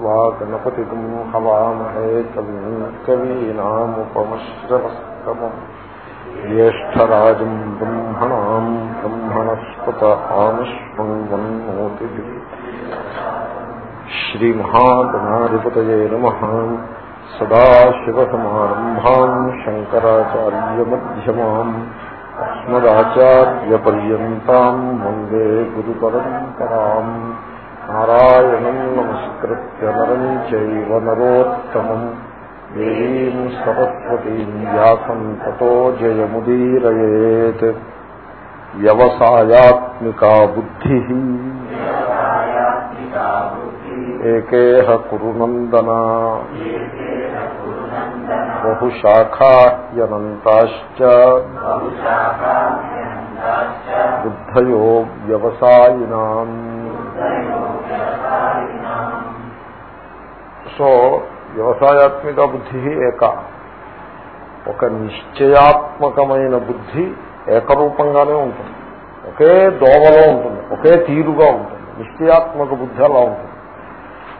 त्वा गणपतिगुं हवामहे कविम् कवीनामुपमश्रवस्तमम्। ज्येष्ठराजम् ब्रह्मणाम् ब्रह्मणस्पत आमश्वन्वन्नोतिभिः श्रीमहागणाधिपतये नमः। सदाशिवसमारम्भाम् शङ्कराचार्यमध्यमाम्। अस्मदाचार्यपर्यन्ताम् वंदे गुरुपरम्पराम्। नारायणम् नमस्कृत्य नरम् चैव नरोत्तमम् देवीम् सरस्वतीम् व्यासम् ततो जयमुदीरयेत् व्यवसायात्मिका बुद्धिः एकेह कुरुनन्दना बहुशाखाह्यनन्ताश्च बुद्धयो వ్యవసాయినాం సో వ్యవసాయాత్మిక బుద్ధి ఏక. ఒక నిశ్చయాత్మకమైన బుద్ధి ఏకరూపంగానే ఉంటుంది. ఒకే దోవలో ఉంటుంది ఒకే తీరుగా ఉంటుంది. నిశ్చయాత్మక బుద్ధి అలా ఉంటుంది.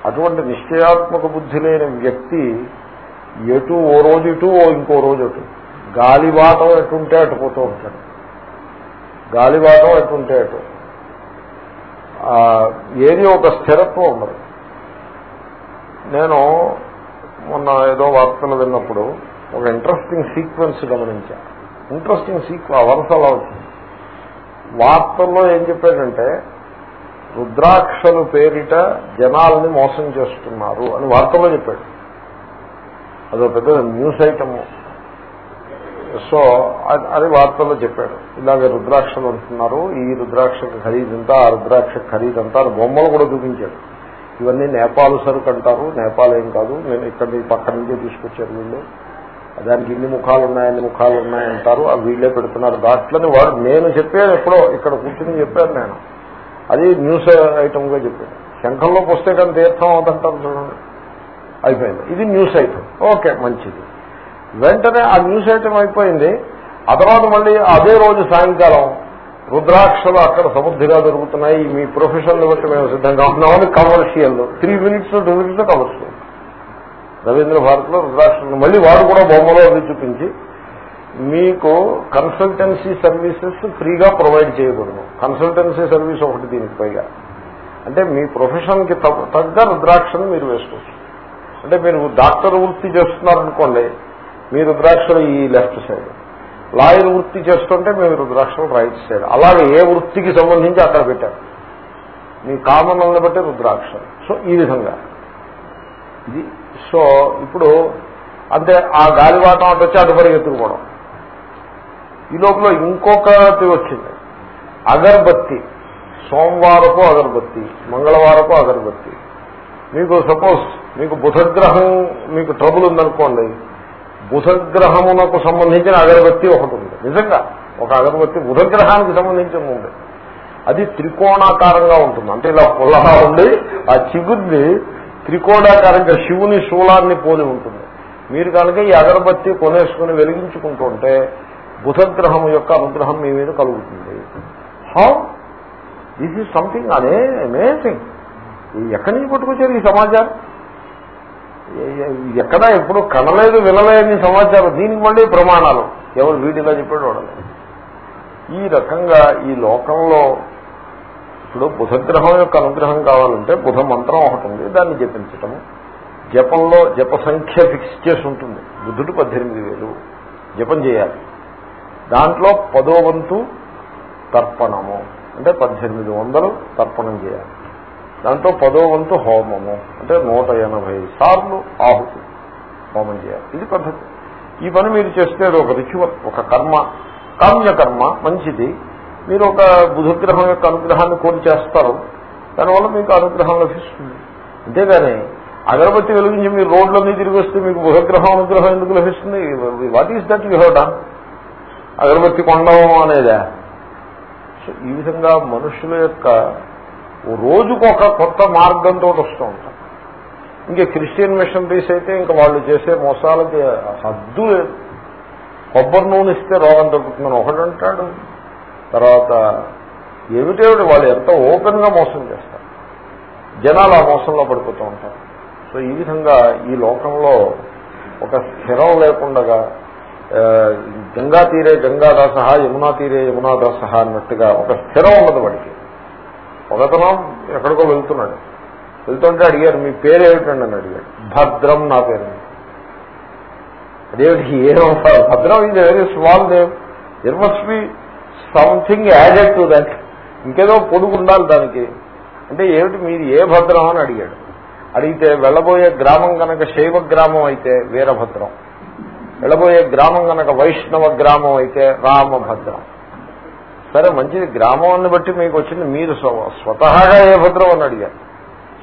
అటువంటి నిశ్చయాత్మక బుద్ధి లేని వ్యక్తి ఎటు ఓ రోజు ఇటు ఓ ఇంకో రోజు అటు. గాలివాటం ఎటుంటే అటు పోతూ ఉంటాడు. గాలివాటం ఎటుంటే అటు. ఏది ఒక స్థిరత్వం ఉండదు. నేను మొన్న ఏదో వార్తలు విన్నప్పుడు ఒక ఇంట్రెస్టింగ్ సీక్వెన్స్ గమనించా. ఇంట్రెస్టింగ్ సీక్వెన్స్ వరుస అలా వచ్చింది. వార్తల్లో ఏం చెప్పాడంటే రుద్రాక్షలు పేరిట జనాల్ని మోసం చేస్తున్నారు అని వార్తల్లో చెప్పాడు. అదో పెద్ద న్యూస్ ఐటమ్ సో అది వార్తల్లో చెప్పాడు. ఇలాగే రుద్రాక్షలు అంటున్నారు ఈ రుద్రాక్షకు ఖరీదంతా ఆ రుద్రాక్ష ఖరీదంతా అని బొమ్మలు కూడా చూపించాడు. ఇవన్నీ నేపాల్ సరుకు అంటారు. నేపాల్ ఏం కాదు. నేను ఇక్కడ పక్క నుంచే తీసుకొచ్చారు వీళ్ళు. దానికి ఇన్ని ముఖాలు ఉన్నాయి అన్ని ముఖాలు ఉన్నాయంటారు అవి వీళ్ళే పెడుతున్నారు. దాంట్లోనే వాడు నేను చెప్పాను ఎప్పుడో ఇక్కడ కూర్చుని చెప్పాను నేను. అది న్యూస్ ఐటమ్గా చెప్పాను. శంఖంలో కానీ తీర్థం అవుతుంటారు చూడండి. అయిపోయింది. ఇది న్యూస్ ఐటమ్. ఓకే మంచిది. వెంటనే ఆ న్యూస్ ఐటమ్ అయిపోయింది. ఆ తర్వాత మళ్ళీ అదే రోజు సాయంకాలం రుద్రాక్షలు అక్కడ సమృద్ధిగా దొరుకుతున్నాయి. మీ ప్రొఫెషన్లు బట్టి మేము సిద్ధంగా ఉన్నామని commercial three minutes two minutes commercial Ravindra భారత్లో రుద్రాక్షలు మళ్ళీ వాడు కూడా బొమ్మలో అది చూపించి మీకు కన్సల్టెన్సీ సర్వీసెస్ ఫ్రీగా ప్రొవైడ్ చేయకూడదు కన్సల్టెన్సీ సర్వీస్ ఒకటి దీనికి పైగా. అంటే మీ ప్రొఫెషన్కి తగ్గ రుద్రాక్షను మీరు వేసుకోవచ్చు. అంటే మీరు డాక్టర్ వృత్తి చేస్తున్నారనుకోండి మీ రుద్రాక్షలు ఈ లెఫ్ట్ సైడ్ లాయర్ వృత్తి చేస్తుంటే మేము రుద్రాక్షలు రైట్ సైడ్ అలాగే ఏ వృత్తికి సంబంధించి అక్కడ పెట్టారు. మీ కామనల్ని బట్టి రుద్రాక్షలు. సో ఈ విధంగా. ఇది సో ఇప్పుడు అంటే ఆ గాలివాటం అటు వచ్చి అటు పరిగెత్తుకుపోవడం. ఈ లోపల ఇంకొకటి వచ్చింది. అగర్బత్తి. సోమవారపు అగర్బత్తి మంగళవారపు అగర్బత్తి. మీకు సపోజ్ మీకు బుధగ్రహం మీకు ట్రబుల్ ఉందనుకోండి బుధగ్రహమునకు సంబంధించిన అగరబత్తి ఒకటి ఉంది. నిజంగా ఒక అగరబత్తి బుధగ్రహానికి సంబంధించిన ఉంది. అది త్రికోణాకారంగా ఉంటుంది. అంటే ఇలా పుల్లగా ఉండి ఆ చిగుర్ని త్రికోణాకారంగా శివుని శూలాన్ని పోలి ఉంటుంది. మీరు కనుక ఈ అగరబత్తి కొనేసుకుని వెలిగించుకుంటుంటే బుధగ్రహం యొక్క అనుగ్రహం మీ మీద కలుగుతుంది. హౌ దిస్ ఈజ్ సంథింగ్ అదే అమేజింగ్ ఎక్కడి నుంచి పట్టుకొచ్చారు ఈ సమాచారం? ఎక్కడ ఎప్పుడు కనలేదు వినలేని సమాచారం. దీనికి మళ్ళీ ప్రమాణాలు. ఎవరు వీడిలా చెప్పాడు వాడలేదు ఈ రకంగా ఈ లోకంలో ఇప్పుడు బుధగ్రహం యొక్క అనుగ్రహం కావాలంటే బుధ మంత్రం ఒకటి ఉంది దాన్ని జపించటము జపంలో జప సంఖ్య ఫిక్స్ చేసి ఉంటుంది. బుద్ధుడు పద్దెనిమిది వేలు. జపం చేయాలి. దాంట్లో పదో వంతు తర్పణము. అంటే పద్దెనిమిది వందలు తర్పణం చేయాలి. దాంట్లో పదో వంతు హోమము. అంటే నూట ఎనభై సార్లు ఆహుతి హోమం చేయాలి. ఇది పద్ధతి. ఈ పని మీరు చేస్తే ఒక రిచువల్ ఒక కర్మ. కామ్యకర్మ మంచిది. మీరు ఒక బుధగ్రహం యొక్క అనుగ్రహాన్ని కోరి చేస్తారు. దానివల్ల మీకు అనుగ్రహం లభిస్తుంది. అంతేగాని అగరబత్తి వెలిగించి మీరు రోడ్లన్నీ తిరిగి వస్తే మీకు బుధగ్రహం అనుగ్రహం ఎందుకు లభిస్తుంది? What is that you have done అగరబత్తి కొండం అనేదా? సో ఈ విధంగా మనుషుల యొక్క రోజుకు ఒక కొత్త మార్గంతో వస్తూ ఉంటాం. ఇంకా క్రిస్టియన్ మిషనరీస్ అయితే ఇంకా వాళ్ళు చేసే మోసాలకి హద్దు లేదు. కొబ్బరి నూనె ఇస్తే రోగం తగ్గుతుందని ఒకడంటాడు తర్వాత ఏమిటేమిటి వాళ్ళు ఎంత ఓపెన్గా మోసం చేస్తారు? జనాలు ఆ మోసంలో పడిపోతూ ఉంటారు. సో ఈ విధంగా ఈ లోకంలో ఒక స్థిరం లేకుండగా గంగా తీరే గంగాదాస యమునా తీరే యమునాదాసహ అన్నట్టుగా ఒక స్థిరం ఉన్నది వాడికి. ఒకతను ఎక్కడికో వెళ్తున్నాడు. వెళ్తుంటే అడిగారు మీ పేరు ఏమిటండి అని అడిగాడు భద్రం నా పేరు. అదేమిటి? ఏమో భద్రం ఇది very small name. There must be something added to that ఇంకేదో పొడుగు ఉండాలి దానికి. అంటే ఏమిటి? మీరు ఏ భద్రం? అని అడిగాడు. అడిగితే వెళ్ళబోయే గ్రామం కనుక శైవ గ్రామం అయితే వీరభద్రం వెళ్ళబోయే గ్రామం కనుక వైష్ణవ గ్రామం అయితే రామభద్రం సరే మంచిది. గ్రామాన్ని బట్టి మీకు వచ్చింది. మీరు స్వతహాగా ఏ భద్రం అని అడిగారు?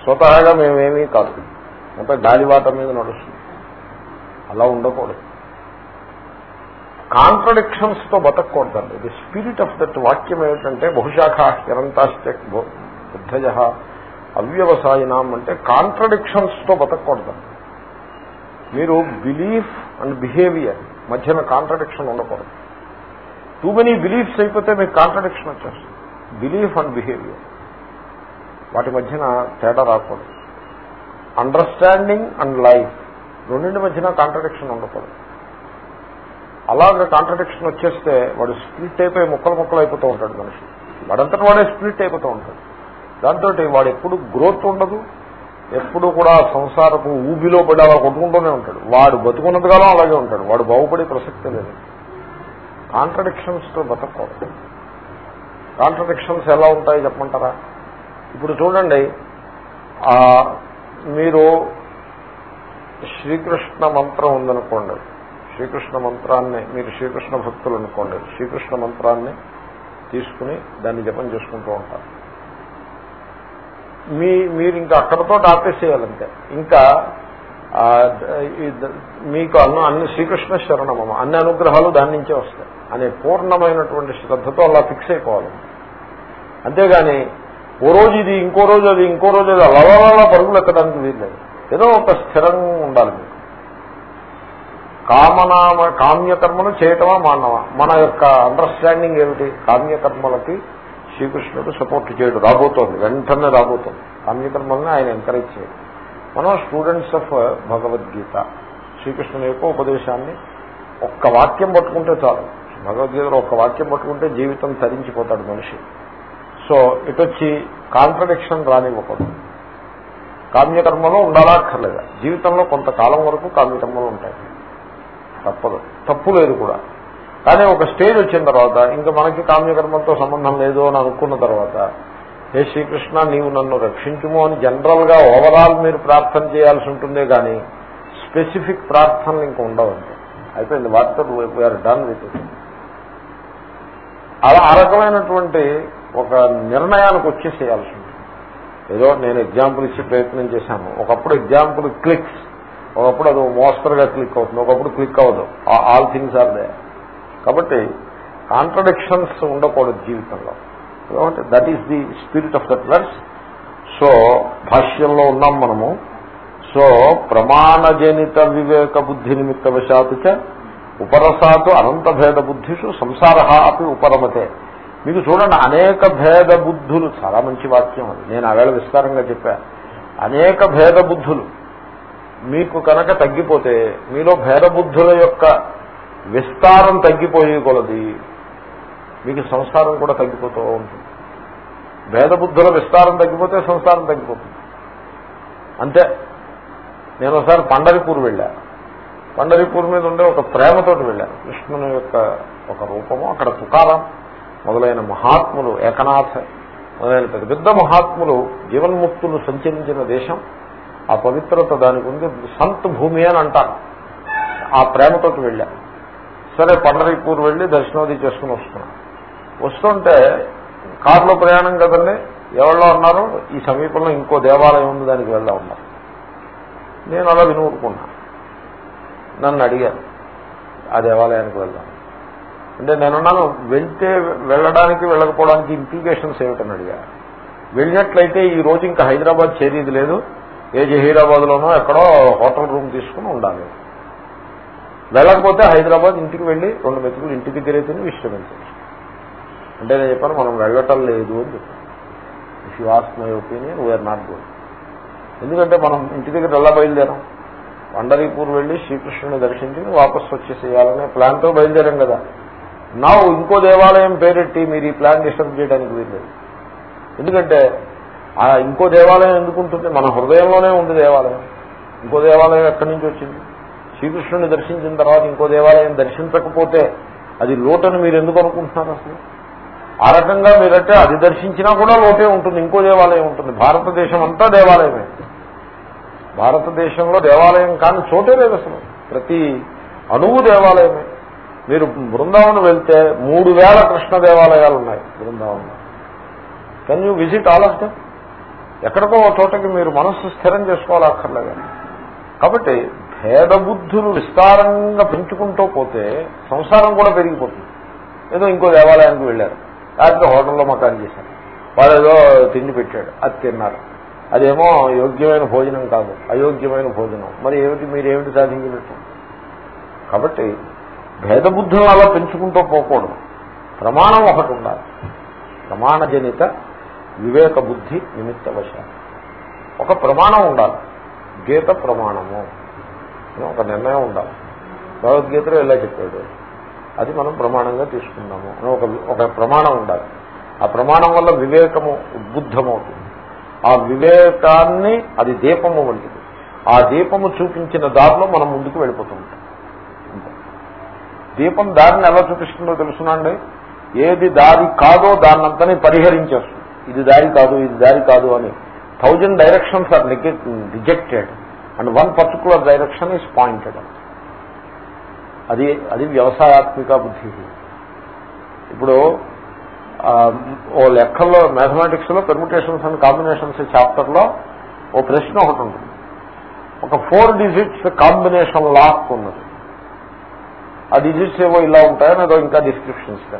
స్వతహాగా మేమేమీ కాదు. అంటే గాలివాట మీద నడుస్తుంది. అలా ఉండకూడదు. కాంట్రడిక్షన్స్తో బతకూడదండి ది స్పిరిట్ ఆఫ్ దట్ వాక్యం ఏమిటంటే బహుశాఖ హిరంతాశ్చ బుద్ధజ అవ్యవసాయనాం అంటే కాంట్రడిక్షన్స్తో బతకూడదండి మీరు బిలీఫ్ అండ్ బిహేవియర్ మధ్యన కాంట్రడిక్షన్ ఉండకూడదు. టూ మెనీ బిలీఫ్స్ అయిపోతే మీకు కాంట్రడిక్షన్ వచ్చేస్తుంది. బిలీఫ్ అండ్ బిహేవియర్ వాటి మధ్యన తేడా రాకూడదు. అండర్స్టాండింగ్ అండ్ లైఫ్ రెండింటి మధ్యన కాంట్రడిక్షన్ ఉండకూడదు. అలాగే కాంట్రడిక్షన్ వచ్చేస్తే వాడు స్ప్లిట్ అయిపోయి ముక్కలు ముక్కలు అయిపోతూ ఉంటాడు మనిషి. వాడంతటి వాడే స్ప్లిట్ అయిపోతూ ఉంటాడు. దాంతో వాడు ఎప్పుడు గ్రోత్ ఉండదు. ఎప్పుడు కూడా సంసారపు ఊబిలో పడి అలా కొట్టుకుంటూనే ఉంటాడు. వాడు బతుకున్నంత అలాగే ఉంటాడు. వాడు బాగుపడే ప్రసక్తే లేదు. కాంట్రడిక్షన్స్తో బతకూడదు కాంట్రడిక్షన్స్ ఎలా ఉంటాయి చెప్పమంటారా? ఇప్పుడు చూడండి మీరు శ్రీకృష్ణ మంత్రం ఉందనుకోండి శ్రీకృష్ణ మంత్రాన్ని మీరు శ్రీకృష్ణ భక్తులు అనుకోండి శ్రీకృష్ణ మంత్రాన్ని తీసుకుని దాన్ని జపం చేసుకుంటూ ఉంటారు. మీ మీరు ఇంకా అక్కడతో ఆపేసేయాలంటే ఇంకా మీకు అన్న అన్ని శ్రీకృష్ణ శరణమమ అన్ని అనుగ్రహాలు దాని నుంచే వస్తాయి. అనే పూర్ణమైనటువంటి శ్రద్ధతో అలా ఫిక్స్ అయిపోవాలి. అంతేగాని ఓ రోజు ఇది ఇంకో రోజు అది ఇంకో రోజు అది అలా పరుగులు ఎక్కడానికి వీల్లేదు. ఏదో ఒక స్థిరంగా ఉండాలి మీకు. కామనామ కామ్యకర్మను చేయటమా మానవా? మన యొక్క అండర్స్టాండింగ్ ఏమిటి? కామ్యకర్మలకి శ్రీకృష్ణుడు సపోర్ట్ చేయడు రాబోతోంది వెంటనే రాబోతోంది. కామ్యకర్మల్ని ఆయన ఎంకరేజ్ చేయడు. మనం స్టూడెంట్స్ ఆఫ్ భగవద్గీత శ్రీకృష్ణుని యొక్క ఉపదేశాన్ని ఒక్క వాక్యం పట్టుకుంటే చాలు. భగవద్గీతలో ఒక వాక్యం పట్టుకుంటే జీవితం తరించిపోతాడు మనిషి. సో ఇటొచ్చి కాంట్రడిక్షన్ రానివ్వకూడదు. కామ్యకర్మలో ఉండాలక్కర్లేదు? జీవితంలో కొంతకాలం వరకు కామ్యకర్మలు ఉంటాయి. తప్పదు. తప్పు లేదు కూడా. కానీ ఒక స్టేజ్ వచ్చిన తర్వాత ఇంకా మనకి కామ్యకర్మలతో సంబంధం లేదు అని అనుకున్న తర్వాత హే శ్రీకృష్ణ నీవు నన్ను రక్షించుము అని జనరల్గా ఓవరాల్ మీరు ప్రార్థన చేయాల్సి ఉంటుందే కానీ స్పెసిఫిక్ ప్రార్థనలు ఇంకా ఉండవండి. అయిపోయింది. వాటితో వీఆర్ డన్ విత్ అలా ఆ రకమైనటువంటి ఒక నిర్ణయానికి వచ్చేసేయాల్సి ఉంటుంది. ఏదో నేను ఎగ్జాంపుల్ ఇచ్చి ప్రయత్నం చేశాను. ఒకప్పుడు ఎగ్జాంపుల్ క్లిక్స్ ఒకప్పుడు అది మోస్తరుగా క్లిక్ అవుతుంది. ఒకప్పుడు క్లిక్ అవ్వదు. ఆల్ థింగ్స్ ఆర్ దే కాబట్టి కాంట్రడిక్షన్స్ ఉండకూడదు జీవితంలో. కాబట్టి that is the spirit of that verse so భాష్యంలో ఉన్నాం మనము. సో ప్రమాణజనిత వివేక బుద్ధి నిమిత్త వశాతు చ ఉపరసాతు అనంత భేద బుద్ధిషు సంసార అపి ఉపరమతే. మీకు చూడండి అనేక భేద బుద్ధులు చాలా మంచి వాక్యం అది. నేను ఆవేళ విస్తారంగా చెప్పా. అనేక భేద బుద్ధులు మీకు కనుక తగ్గిపోతే మీలో భేద బుద్ధుల యొక్క విస్తారం తగ్గిపోయే కొలది మీకు సంసారం కూడా తగ్గిపోతూ ఉంటుంది. భేద బుద్ధుల విస్తారం తగ్గిపోతే సంసారం తగ్గిపోతుంది. అంతే. నేను ఒకసారి పండరిపూర్ వెళ్ళా. పండరిపూర్ మీద ఉండే ఒక ప్రేమతోటి వెళ్ళాను. కృష్ణుని యొక్క ఒక రూపము అక్కడ తుకారం మొదలైన మహాత్ములు ఏకనాథ్ మొదలైన పెద్ద పెద్ద మహాత్ములు జీవన్ముక్తులు సంచరించిన దేశం. ఆ పవిత్రత దానికి ఉంది. సంత్ భూమి అని అంటారు. ఆ ప్రేమతోటి వెళ్ళా సరే పండరీపూర్ వెళ్ళి దర్శనోది చేసుకుని వస్తున్నాం వస్తుంటే కారులో ప్రయాణం కదండి. ఎవరిలో ఉన్నారు ఈ సమీపంలో ఇంకో దేవాలయం ఉంది దానికి వెళ్దా ఉన్నారు నేను అలా వినుకుంటున్నా నన్ను అడిగారు. ఆ దేవాలయానికి వెళ్దాం. అంటే నేనున్నాను వెళ్తే వెళ్ళడానికి వెళ్ళకపోవడానికి ఇంప్లికేషన్స్ ఏమిటని అడిగా వెళ్ళినట్లయితే ఈ రోజు ఇంకా హైదరాబాద్ చేరేది లేదు. ఏ జహీరాబాద్లోనో ఎక్కడో హోటల్ రూమ్ తీసుకుని ఉండాలి. వెళ్ళకపోతే హైదరాబాద్ ఇంటికి వెళ్ళి రెండు మెతుకులు ఇంటి దగ్గరే తిని విశ్రమించవచ్చు అంటే నేను చెప్పాను మనం వెళ్ళటం లేదు అని చెప్పాను. If you ask my opinion we're not going ఎందుకంటే మనం ఇంటి దగ్గర ఎలా బయలుదేరాం. పండరీపూర్ వెళ్ళి శ్రీకృష్ణుని దర్శించి వాపస్ వచ్చేసేయాలనే ప్లాన్తో బయలుదేరాం కదా. నా ఇంకో దేవాలయం పేరెట్టి మీరు ఈ ప్లాన్ డిస్టర్బ్ చేయడానికి వీల్లేదు. ఎందుకంటే ఆ ఇంకో దేవాలయం ఎందుకు ఉంటుంది? మన హృదయంలోనే ఉంది దేవాలయం. ఇంకో దేవాలయం ఎక్కడి నుంచి వచ్చింది? శ్రీకృష్ణుని దర్శించిన తర్వాత ఇంకో దేవాలయం దర్శించకపోతే అది లోటని మీరు ఎందుకు అనుకుంటున్నారు అసలు? ఆ రకంగా మీరంటే అది దర్శించినా కూడా లోటే ఉంటుంది ఇంకో దేవాలయం ఉంటుంది. భారతదేశం అంతా దేవాలయమే. భారతదేశంలో దేవాలయం కానీ చోటే లేదు అసలు. ప్రతి అణువు దేవాలయమే. మీరు బృందావనం వెళ్తే మూడు వేల కృష్ణ దేవాలయాలు ఉన్నాయి Brindavanam can you visit all of them ఎక్కడికో ఒక చోటకి మీరు మనస్సు స్థిరం చేసుకోవాలక్కర్లేదు కాబట్టి భేదబుద్ధులు విస్తారంగా పెంచుకుంటూ పోతే సంసారం కూడా పెరిగిపోతుంది. ఏదో ఇంకో దేవాలయానికి వెళ్ళారు. లేకపోతే హోటల్లో మకాన్ చేశారు. వాడు ఏదో తిండి పెట్టాడు. అది తిన్నారు. అదేమో యోగ్యమైన భోజనం కాదు. అయోగ్యమైన భోజనం. మరి ఏమిటి? మీరేమిటి సాధించినట్టు? కాబట్టి భేదబుద్ధులను అలా పెంచుకుంటూ పోకూడదు. ప్రమాణం ఒకటి ఉండాలి. ప్రమాణజనిత వివేక బుద్ధి నిమిత్త వశ ఒక ప్రమాణం ఉండాలి. గీత ప్రమాణము ఒక నిర్ణయం ఉండాలి. భగవద్గీతలో ఇలా చెప్పాడు. అది మనం ప్రమాణంగా తీసుకుందాము అని ఒక ఒక ప్రమాణం ఉండాలి. ఆ ప్రమాణం వల్ల వివేకము ఉద్బుద్ధమవుతుంది. ఆ వివేకాన్ని అది దీపము వంటిది. ఆ దీపము చూపించిన దారిలో మనం ముందుకు వెళ్ళిపోతుంటాం దీపం దారిని ఎలా చూపిస్తుందో తెలుసునండి ఏది దారి కాదో దాన్నంతని పరిహరించేస్తుంది. ఇది దారి కాదు ఇది దారి కాదు అని thousand directions are rejected and one particular direction is pointed అది అది వ్యవసాయాత్మిక బుద్ధి. ఇప్పుడు ఓ లెక్కల్లో మ్యాథమెటిక్స్లో పెర్ముటేషన్స్ అండ్ కాంబినేషన్స్ చాప్టర్లో ఓ ప్రశ్న ఒకటి ఉంటుంది ఒక ఫోర్ డిజిట్స్ కాంబినేషన్ లాక్ ఉన్నది. ఆ డిజిట్స్ ఏవో ఇలా ఉంటాయని అదో ఇంకా descriptions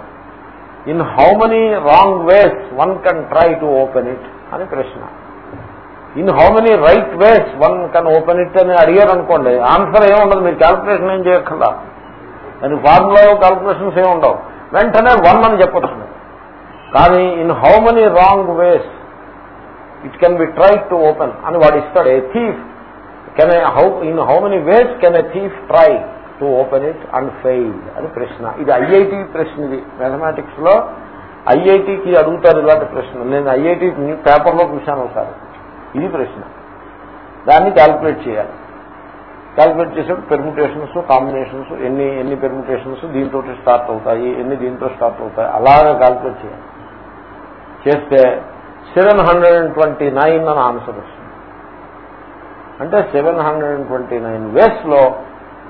in how many wrong ways one can try to open it అని ప్రశ్న. In how many right ways one can open it అని అడిగారు అనుకోండి ఆన్సర్ ఏముండదు మీరు క్యాల్కులేషన్ ఏం చేయక్కర్లా. దానికి ఫార్ములా క్యాల్కులేషన్స్ ఏమి ఉండవు వెంటనే వన్ అని చెప్పచ్చు. కానీ in how many wrong ways it can be try to open అని వాడు ఇస్తాడు. A thief can how in how many ways can a thief try to open it and fail అని ప్రశ్న. ఇది ఐఐటి ప్రశ్న ఇది. మ్యాథమెటిక్స్లో ఐఐటికి అడుగుతారు ఇలాంటి ప్రశ్న నేను ఐఐటి పేపర్లో చూశాను ఒకసారి. ఇది ప్రశ్న. దాన్ని క్యాల్కులేట్ చేయాలి. క్యాల్కులేట్ చేసేప్పుడు పెర్ముటేషన్స్ కాంబినేషన్స్ ఎన్ని ఎన్ని పెర్ముటేషన్స్ దీంతో స్టార్ట్ అవుతాయి ఎన్ని దీంతో స్టార్ట్ అవుతాయి అలాగే క్యాల్కులేట్ చేయాలి. చేస్తే seven hundred and twenty nine అని ఆన్సర్ వస్తుంది. అంటే seven hundred and twenty nine వేస్లో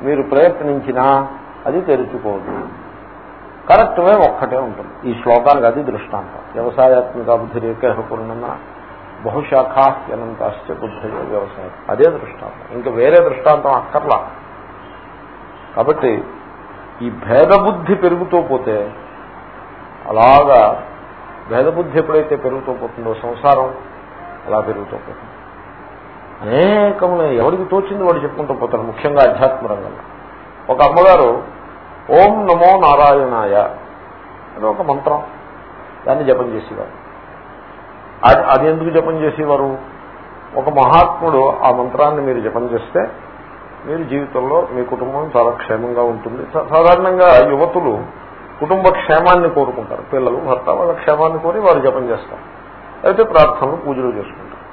మీరు ప్రయత్నించినా అది తెరుచుకోదు. కరెక్ట్ వే ఒక్కటే ఉంటుంది. ఈ శ్లోకానికి అది దృష్టాంతం. వ్యవసాయాత్మిక బుద్ధి రేఖపూర్ణమ బహుశాఖాహ్యనంతాశ్చ బుద్ధి వ్యవసాయం. అదే దృష్టాంతం. ఇంకా వేరే దృష్టాంతం అక్కర్లా. కాబట్టి ఈ భేదబుద్ధి పెరుగుతూ పోతే అలాగా భేదబుద్ధి ఎప్పుడైతే పెరుగుతూ పోతుందో సంసారం అలా పెరుగుతూ పోతుంది. అనేకములు ఎవరికి తోచింది వాడు చెప్పుకుంటూ పోతారు ముఖ్యంగా అధ్యాత్మ రంగంలో ఒక అమ్మగారు ఓం నమో నారాయణాయ అని ఒక మంత్రం దాన్ని జపం చేసేవారు. అది ఎందుకు జపం చేసేవారు? ఒక మహాత్ముడు ఆ మంత్రాన్ని మీరు జపం చేస్తే మీరు జీవితంలో మీ కుటుంబం చాలా క్షేమంగా ఉంటుంది. సాధారణంగా యువతులు కుటుంబ క్షేమాన్ని కోరుకుంటారు. పిల్లలు భర్త వాళ్ళ క్షేమాన్ని కోరి వారు జపం చేస్తారు. అయితే ప్రార్థనలు పూజలు చేసుకుంటారు.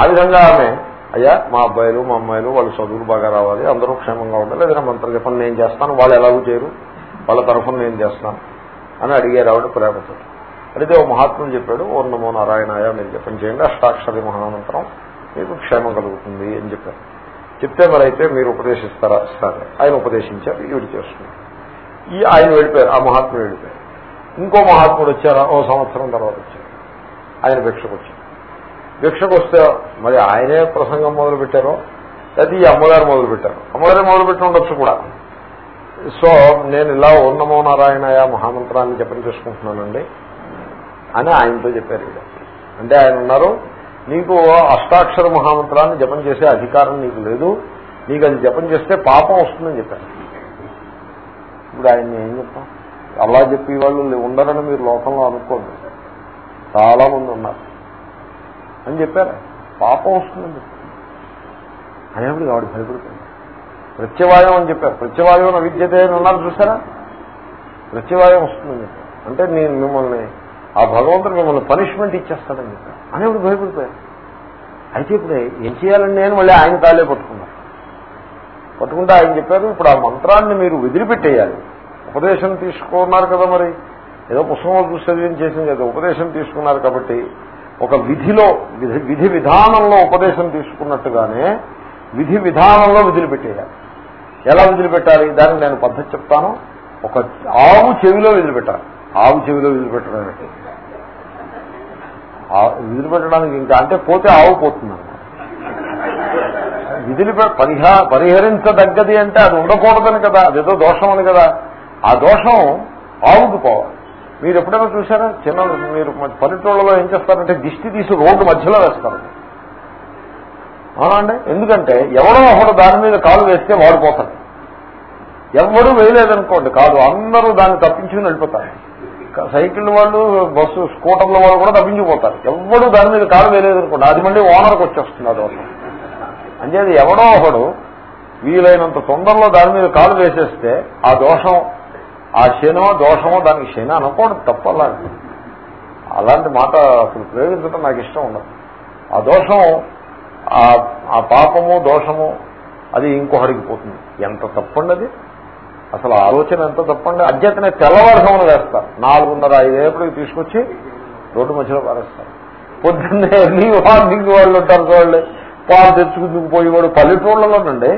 ఆ విధంగా ఆమె అయ్యా మా అబ్బాయిలు మా అమ్మాయిలు వాళ్ళు చదువులు బాగా రావాలి అందరూ క్షేమంగా ఉండాలి ఏదైనా మంత్ర జపం నేను చేస్తాను వాళ్ళు ఎలాగూ చేయరు వాళ్ళ తరఫున నేను చేస్తాను అని అడిగారు ఆవిడ ప్రేమతో అడిగితే ఓ మహాత్ముడు చెప్పాడు ఓ నమో నారాయణాయ మీరు జపం చేయండి అష్టాక్షరి మహానంతరం మీకు క్షేమం కలుగుతుంది అని చెప్పారు చెప్తే మరి అయితే మీరు ఉపదేశిస్తారా? సరే. ఆయన ఉపదేశించారు ఈవిడ చేస్తున్నారు ఈ ఆయన వెళ్ళిపోయారు ఆ మహాత్ముడు వెళ్ళిపోయారు. ఇంకో మహాత్ముడు వచ్చారు ఓ సంవత్సరం తర్వాత వచ్చారు. ఆయన భిక్షకు వచ్చారు. భిక్షకు వస్తే మరి ఆయనే ప్రసంగం మొదలు పెట్టారో అది ఈ అమ్మగారు మొదలు పెట్టారు అమ్మగారే మొదలు పెట్టి ఉండొచ్చు కూడా. సో నేను ఇలా ఉన్నమో నారాయణయ మహామంత్రాన్ని జపం చేసుకుంటున్నానండి అని ఆయనతో చెప్పారు అంటే ఆయన ఉన్నారు నీకు అష్టాక్షర మహామంత్రాన్ని జపం చేసే అధికారం నీకు లేదు నీకు అది జపం చేస్తే పాపం వస్తుందని చెప్పారు. ఇప్పుడు ఆయన్ని ఏం చెప్తాం అలా చెప్పి వాళ్ళు ఉండరని మీరు లోకంలో అనుకోండి చాలా మంది ఉన్నారు. అని చెప్పారు. పాపం వస్తుందని అనేప్పుడు ఆవిడ భయపడుతుంది? ప్రత్యవాయం అని చెప్పారు. ప్రత్యవాయం అవిద్యతే అని ఉన్నారు చూసారా? ప్రత్యవాయం వస్తుందని చెప్పారు. అంటే నేను మిమ్మల్ని ఆ భగవంతుడు మిమ్మల్ని పనిష్మెంట్ ఇచ్చేస్తాడని చెప్పారు. అనేప్పుడు భయపడిపోయారు. అయితే ఇప్పుడు ఏం చేయాలని నేను మళ్ళీ ఆయన తాలే పట్టుకున్నాను పట్టుకుంటే ఆయన చెప్పారు ఇప్పుడు ఆ మంత్రాన్ని మీరు వదిలిపెట్టేయాలి. ఉపదేశం తీసుకున్నారు కదా మరి. ఏదో పుస్తకంలో చూసి చదివిన చేసింది కదా ఉపదేశం తీసుకున్నారు కాబట్టి ఒక విధిలో విధి విధి విధానంలో ఉపదేశం తీసుకున్నట్టుగానే విధి విధానంలో వదిలిపెట్టేయాలి. ఎలా వదిలిపెట్టాలి? దానికి నేను పద్ధతి చెప్తాను. ఒక ఆవు చెవిలో వదిలిపెట్టాలి. ఆవు చెవిలో వదిలిపెట్టడానికి వదిలిపెట్టడానికి ఇంకా అంటే పోతే ఆవు పోతుంది విధులు పరిహా పరిహరించదగ్గది అంటే అది ఉండకూడదని కదా అదేదో దోషం అని కదా. ఆ దోషం ఆవుకుపోవాలి. మీరు ఎప్పుడైనా చూసారా చిన్న మీరు పల్లెటూళ్ళలో ఏం చేస్తారంటే దిష్టి తీసి రోడ్డు మధ్యలో వేస్తారు. అవునండి ఎందుకంటే ఎవడో ఒకడు దాని మీద కాలు వేస్తే వాడిపోతాడు ఎవడూ వేయలేదనుకోండి కాదు అందరూ దాన్ని తప్పించుకుని వెళ్ళిపోతారు. సైకిల్ వాళ్ళు బస్సు స్కూటర్ల వాళ్ళు కూడా తప్పించిపోతారు ఎవరు దాని మీద కాలు వేయలేదనుకోండి అది మళ్ళీ ఓనర్కి వచ్చేస్తుంది ఆ దోషం. అంచేది ఎవడో ఒకడు వీలైనంత తొందరలో దాని మీద కాలు వేసేస్తే ఆ దోషం ఆ శనో దోషమో దానికి శని అనుకోండి తప్ప అలాంటి మాట అసలు ప్రయోగించడం నాకు ఇష్టం ఉండదు. ఆ దోషం ఆ పాపము దోషము అది ఇంకొకడికి పోతుంది. ఎంత తప్పండి అది అసలు ఆలోచన ఎంత తప్పండి? అధ్యతనే తెల్లవారుసమని వేస్తారు. నాలుగున్నర ఐదేపటికి తీసుకొచ్చి రోడ్డు మధ్యలో పారేస్తారు. పొద్దున్నే ఎర్లీ మార్నింగ్ వాళ్ళు ఉంటారు చూడండి. పాలు తెచ్చుకుందుకు పోయేవాడు పల్లెటూళ్ళలోనండి.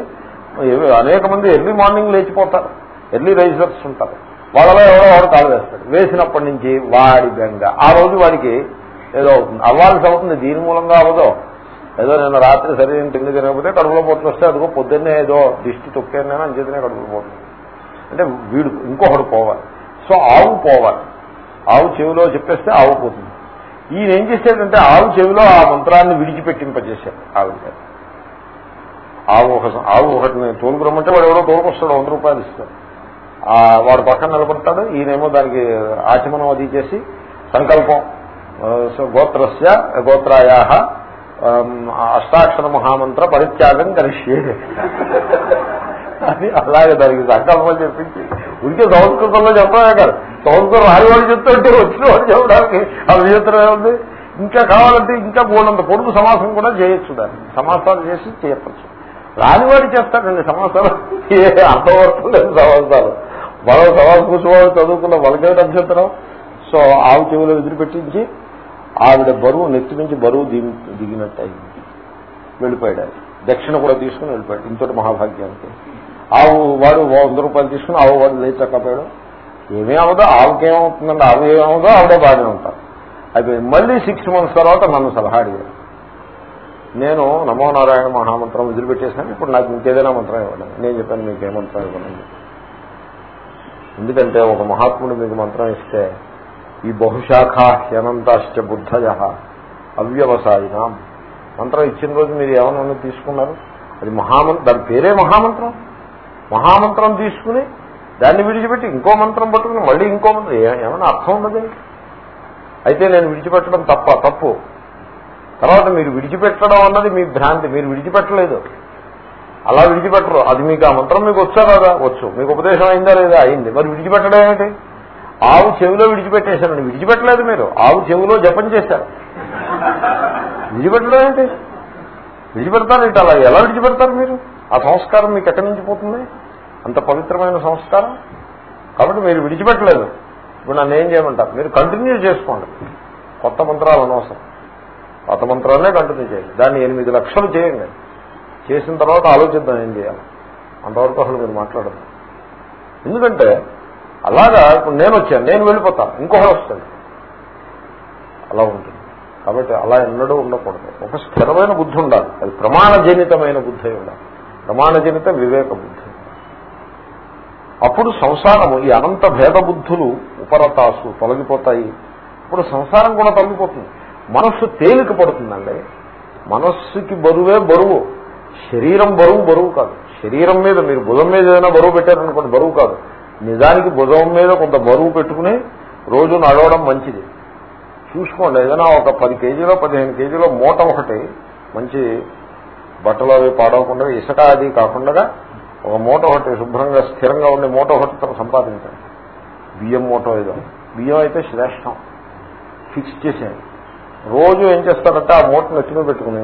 అనేక మంది ఎర్లీ మార్నింగ్ లేచిపోతారు. ఎర్లీ రైజర్స్ ఉంటారు. వాళ్ళలో ఎవరో వాడు కాలు వేస్తాడు వేసినప్పటి నుంచి వాడి బెంగ. ఆ రోజు వాడికి ఏదో అవుతుంది. అవ్వాల్సి అవుతుంది. దీని మూలంగా అవ్వదు. ఏదో నేను రాత్రి సరైన తిండి తినకపోతే కడుపులో పోట్లు వస్తే అదిగో పొద్దున్నే ఏదో దిష్టి తొక్కాను అంచేతనే కడుపులో పోతుంది. అంటే వీడు ఇంకొకడు పోవాలి. సో ఆవు పోవాలి. ఆవు చెవిలో చెప్పేస్తే ఆవు పోతుంది. ఈయన ఏం చేశాడంటే ఆవు చెవిలో ఆ మంత్రాన్ని విడిచిపెట్టింపజేశాడు ఆవిడ ఆవు ఒక ఆవు ఒకటిని తోలుకురమ్మంటే వాడు ఎవడో తోలుకొస్తాడు వంద రూపాయలు ఇస్తాడు. వాడు పక్కన నిలబడతాడు ఈయనేమో దానికి ఆచమనం అది చేసి సంకల్పం గోత్రస్య గోత్రాయా అష్టాక్షర మహామంత్ర పరిత్యాగం కలిసి అని అలాగే దానికి సంకల్పం చెప్పించి ఉంటే సంస్కృతంలో చెప్పాలి కాదు. సంస్కృతం రానివాడు చెప్తుంటే వచ్చిన వాడు చెప్పడానికి అభిచిత్రం ఉంది. ఇంకా కావాలంటే ఇంకా బోర్డంత పొడుగు సమాసం కూడా చేయొచ్చు దాన్ని. సమాసాలు చేసి చేయవచ్చు రానివాడు చేస్తాడండి సమాసాలు. ఏ అర్థవర్తం లేదు సమాసాలు. మరో సవాల్ కూర్చోవాడు చదువుకున్న వాళ్ళకేమిటి అభ్యంతరం? సో ఆవు చెవులో ఎదురుపెట్టించి ఆవిడ బరువు నెత్తి నుంచి బరువు దిగి దిగినట్టు అయింది వెళ్ళిపోయాడు దక్షిణ కూడా తీసుకుని వెళ్ళిపోయాడు. ఇంతటి మహాభాగ్యానికి. ఆవు వాడు వంద రూపాయలు తీసుకుని ఆవు వాడు లేచి చక్కపోయాడు ఏమీ అవదో ఆవుకేమవుతుందండి ఆవు ఏమవుదో ఆవిడే బాగానే ఉంటారు. అయిపోయింది మళ్ళీ సిక్స్ మంత్స్ తర్వాత నన్ను సలహా అడిగాడు నేను నమో నారాయణ మహామంత్రం వదిలిపెట్టేసాను ఇప్పుడు నాకు ఇంకేదైనా మంత్రం ఇవ్వండి. నేను చెప్పాను మీకు ఏ మంత్రం ఎందుకంటే ఒక మహాత్ముడు మీకు మంత్రం ఇస్తే ఈ బహుశాఖ హ్యనంతాశ్చ బుద్ధయ అవ్యవసాయినాం. మంత్రం ఇచ్చిన రోజు మీరు ఏమన్నా తీసుకున్నారు? అది మహామంత్రం దాని పేరే మహామంత్రం? మహామంత్రం తీసుకుని దాన్ని విడిచిపెట్టి ఇంకో మంత్రం పట్టుకుని మళ్ళీ ఇంకో మంత్రం. ఏమైనా అర్థం ఉన్నది? అయితే నేను విడిచిపెట్టడం తప్ప తప్పు. తర్వాత మీరు విడిచిపెట్టడం అన్నది మీ భ్రాంతి. మీరు విడిచిపెట్టలేదు. అలా విడిచిపెట్టరు. అది మీకు ఆ మంత్రం మీకు వచ్చా కదా వచ్చు. మీకు ఉపదేశం అయిందా లేదా? అయింది. మరి విడిచిపెట్టడం ఏమిటి? ఆవు చెవిలో విడిచిపెట్టేశారండి విడిచిపెట్టలేదు మీరు. ఆవు చెవిలో జపం చేశారు. విడిచిపెట్టడం ఏంటి? విడిచిపెడతారు ఇటు అలా ఎలా విడిచిపెడతారు మీరు? ఆ సంస్కారం మీకు ఎక్కడి నుంచి పోతుంది? అంత పవిత్రమైన సంస్కారం? కాబట్టి మీరు విడిచిపెట్టలేదు. ఇప్పుడు నన్ను ఏం చేయమంటారు? మీరు కంటిన్యూ చేసుకోండి. కొత్త మంత్రాలు అనవసరం. కొత్త మంత్రాలనే కంటిన్యూ చేయండి. దాన్ని ఎనిమిది లక్షలు చేయండి. చేసిన తర్వాత ఆలోచిద్దాం ఏం చేయాలి. అంతవరకు అసలు మీరు మాట్లాడదు. ఎందుకంటే అలాగా ఇప్పుడు నేను వచ్చాను. నేను వెళ్ళిపోతాను ఇంకొకరు వస్తాడు. అలా ఉంటుంది. కాబట్టి అలా ఎన్నడూ ఉండకూడదు. ఒక స్థిరమైన బుద్ధి ఉండాలి. అది ప్రమాణజనితమైన బుద్ధి ఉండాలి. ప్రమాణజనిత వివేక బుద్ధి. అప్పుడు సంసారము ఈ అనంత భేద బుద్ధులు ఉపరతాసు తొలగిపోతాయి. ఇప్పుడు సంసారం కూడా తొలగిపోతుంది. మనస్సు తేలిక పడుతుందండి. మనస్సుకి బరువే బరువు. శరీరం బరువు బరువు కాదు. శరీరం మీద మీరు భుజం మీద ఏదైనా బరువు పెట్టారనుకోండి బరువు కాదు. నిజానికి భుజం మీద కొంత బరువు పెట్టుకుని రోజు నడవడం మంచిది. చూసుకోండి ఏదైనా ఒక పది కేజీలో పదిహేను కేజీలో మూట ఒకటి మంచి బట్టలు అవి పాడవకుండా ఇసుక అది కాకుండా ఒక మూట ఒకటి శుభ్రంగా స్థిరంగా ఉండే మూట ఒకటి తను సంపాదించాడు. బియ్యం మూట ఏదో. బియ్యం అయితే శ్రేష్టం. ఫిక్స్ చేసేయండి రోజు ఏం చేస్తారంటే ఆ మూటను ఎత్తులో పెట్టుకుని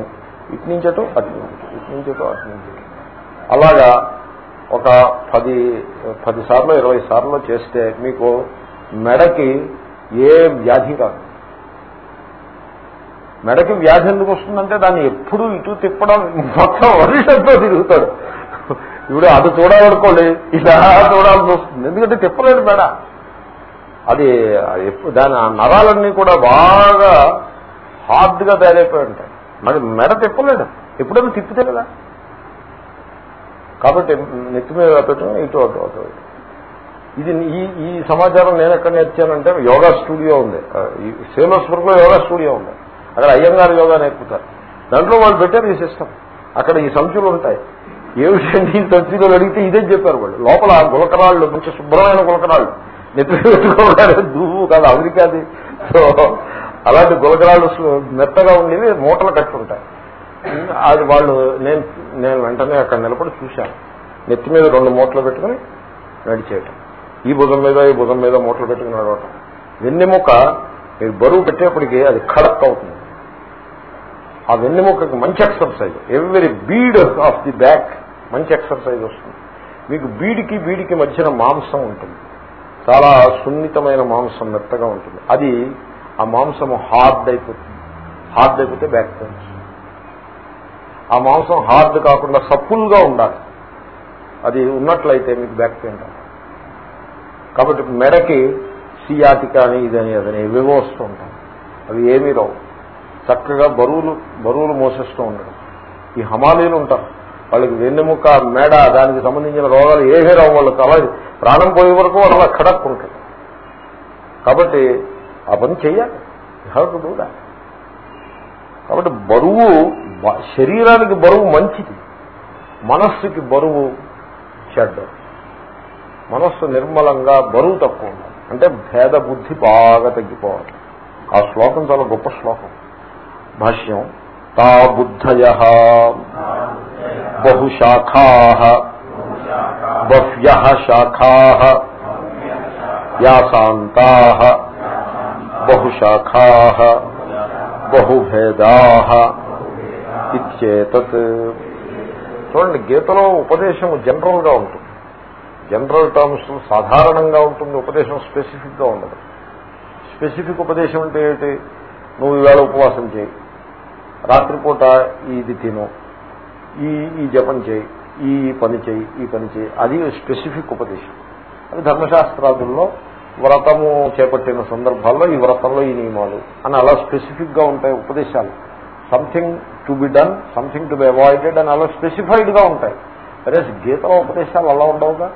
ఇటు నుంచటో అటు నుంచి ఇటు నుంచటో అటు నుంచి అలాగా ఒక పది పది సార్లు ఇరవై సార్లు చేస్తే మీకు మెడకి ఏ వ్యాధి కాదు మెడకి వ్యాధి ఎందుకు వస్తుందంటే దాన్ని ఎప్పుడు ఇటు తిప్పడం మొత్తం వరుషంతో తిరుగుతాడు. ఇప్పుడు అది చూడాలనుకోండి ఇలా చూడాల్సి వస్తుంది. ఎందుకంటే తిప్పలేదు మెడ. అది ఎప్పుడు దాని ఆ నరాలన్నీ కూడా బాగా హార్డ్గా తయారైపోయి ఉంటాయి. మరి మెడ తిప్పలేదు ఎప్పుడైనా తిప్పితే కదా. కాబట్టి నెత్తి మీద పెట్టడం ఇటు అటు అటు ఇది ఈ ఈ సమాచారం నేను ఎక్కడ నేర్చానంటే యోగా స్టూడియో ఉంది. ఈ సేలోస్బర్గ్లో యోగా స్టూడియో ఉంది. అక్కడ అయ్యంగారు యోగా నేర్పుతారు. దాంట్లో వాళ్ళు పెట్టారు ఈ సిస్టమ్ అక్కడ ఈ సంచులు ఉంటాయి. ఏమిటండి విషయండి సంచులు అడిగితే ఇదే చెప్పారు వాళ్ళు. లోపల గులకరాళ్ళు మంచి శుభ్రమైన గులకరాళ్ళు. నెత్తి మీద దువ్వు కాదు అమెరికాది సో అలాంటి గులకరాళ్ళు మెత్తగా ఉండేవి మూటలు కట్టుకుంటాయి. అది వాళ్ళు నేను నేను వెంటనే అక్కడ నిలబడి చూశాను. నెత్తి మీద రెండు మూటలు పెట్టుకుని నడిచేయటం. ఈ భుజం మీద ఈ భుజం మీద మూటలు పెట్టుకుని నడవటం. వెన్నెముక మీరు బరువు పెట్టేప్పటికీ అది ఖడక్ అవుతుంది. ఆ వెన్నెముకకి మంచి exercise every bead of the back మంచి ఎక్సర్సైజ్ వస్తుంది. మీకు బీడికి బీడికి మధ్యన మాంసం ఉంటుంది. చాలా సున్నితమైన మాంసం మెత్తగా ఉంటుంది. అది ఆ మాంసం హార్డ్ అయిపోతుంది. హార్డ్ అయిపోతే బ్యాక్ పెయిన్ ఆ మాంసం హార్డ్ కాకుండా సప్పుల్గా ఉండాలి. అది ఉన్నట్లయితే మీకు బ్యాక్ పెయిన్ కాబట్టి మెడకి సియాటిక అని ఇదని అదని ఏవేవో వస్తూ ఉంటాయి. అవి ఏమీ రావు. చక్కగా బరువులు బరువులు మోసేస్తూ ఉండడం. ఈ హమాలీలు ఉంటారు. వాళ్ళకి వెన్నెముక మేడ దానికి సంబంధించిన రోగాలు ఏవే రావు వాళ్ళకి. అలాగే ప్రాణం పోయే వరకు వాళ్ళు అలా ఖడక్ ఉంటుంది. కాబట్టి ఆ పని చెయ్యాలి. హ్యావ్ టు డూ దాట్ కాబట్టి బరువు బ- శరీరానికి బరువు మంచిది. మనస్సుకి బరువు చెడ్డ. మనస్సు నిర్మలంగా బరువు తక్కువ ఉండాలి. అంటే భేద బుద్ధి బాగా తగ్గిపోవాలి. ఆ శ్లోకం చాలా గొప్ప శ్లోకం. భాష్యం తా బుద్ధయ బహుశాఖా బహ్య శాఖా యాసాంతా బహుశాఖా బహుభేదా ఇచ్చేతత్ చూడండి గీతలో ఉపదేశం జనరల్గా ఉంటుంది. జనరల్ టర్మ్స్ సాధారణంగా ఉంటుంది ఉపదేశం స్పెసిఫిక్గా ఉండదు. స్పెసిఫిక్ ఉపదేశం అంటే ఏంటి? నువ్వు ఈవేళ ఉపవాసం చేయి. రాత్రిపూట ఇది తిను. ఈ ఈ జపం చేయి ఈ పని చేయి ఈ పని చేయి. అది స్పెసిఫిక్ ఉపదేశం. అది ధర్మశాస్త్రాదుల్లో వ్రతము చేపట్టిన సందర్భాల్లో ఈ వ్రతంలో ఈ నియమాలు అని అలా స్పెసిఫిక్గా ఉంటాయి ఉపదేశాలు. Something to be done something to be avoided అని అలా స్పెసిఫైడ్గా ఉంటాయి. అదే గీతలో ఉపదేశాలు అలా ఉండవుగా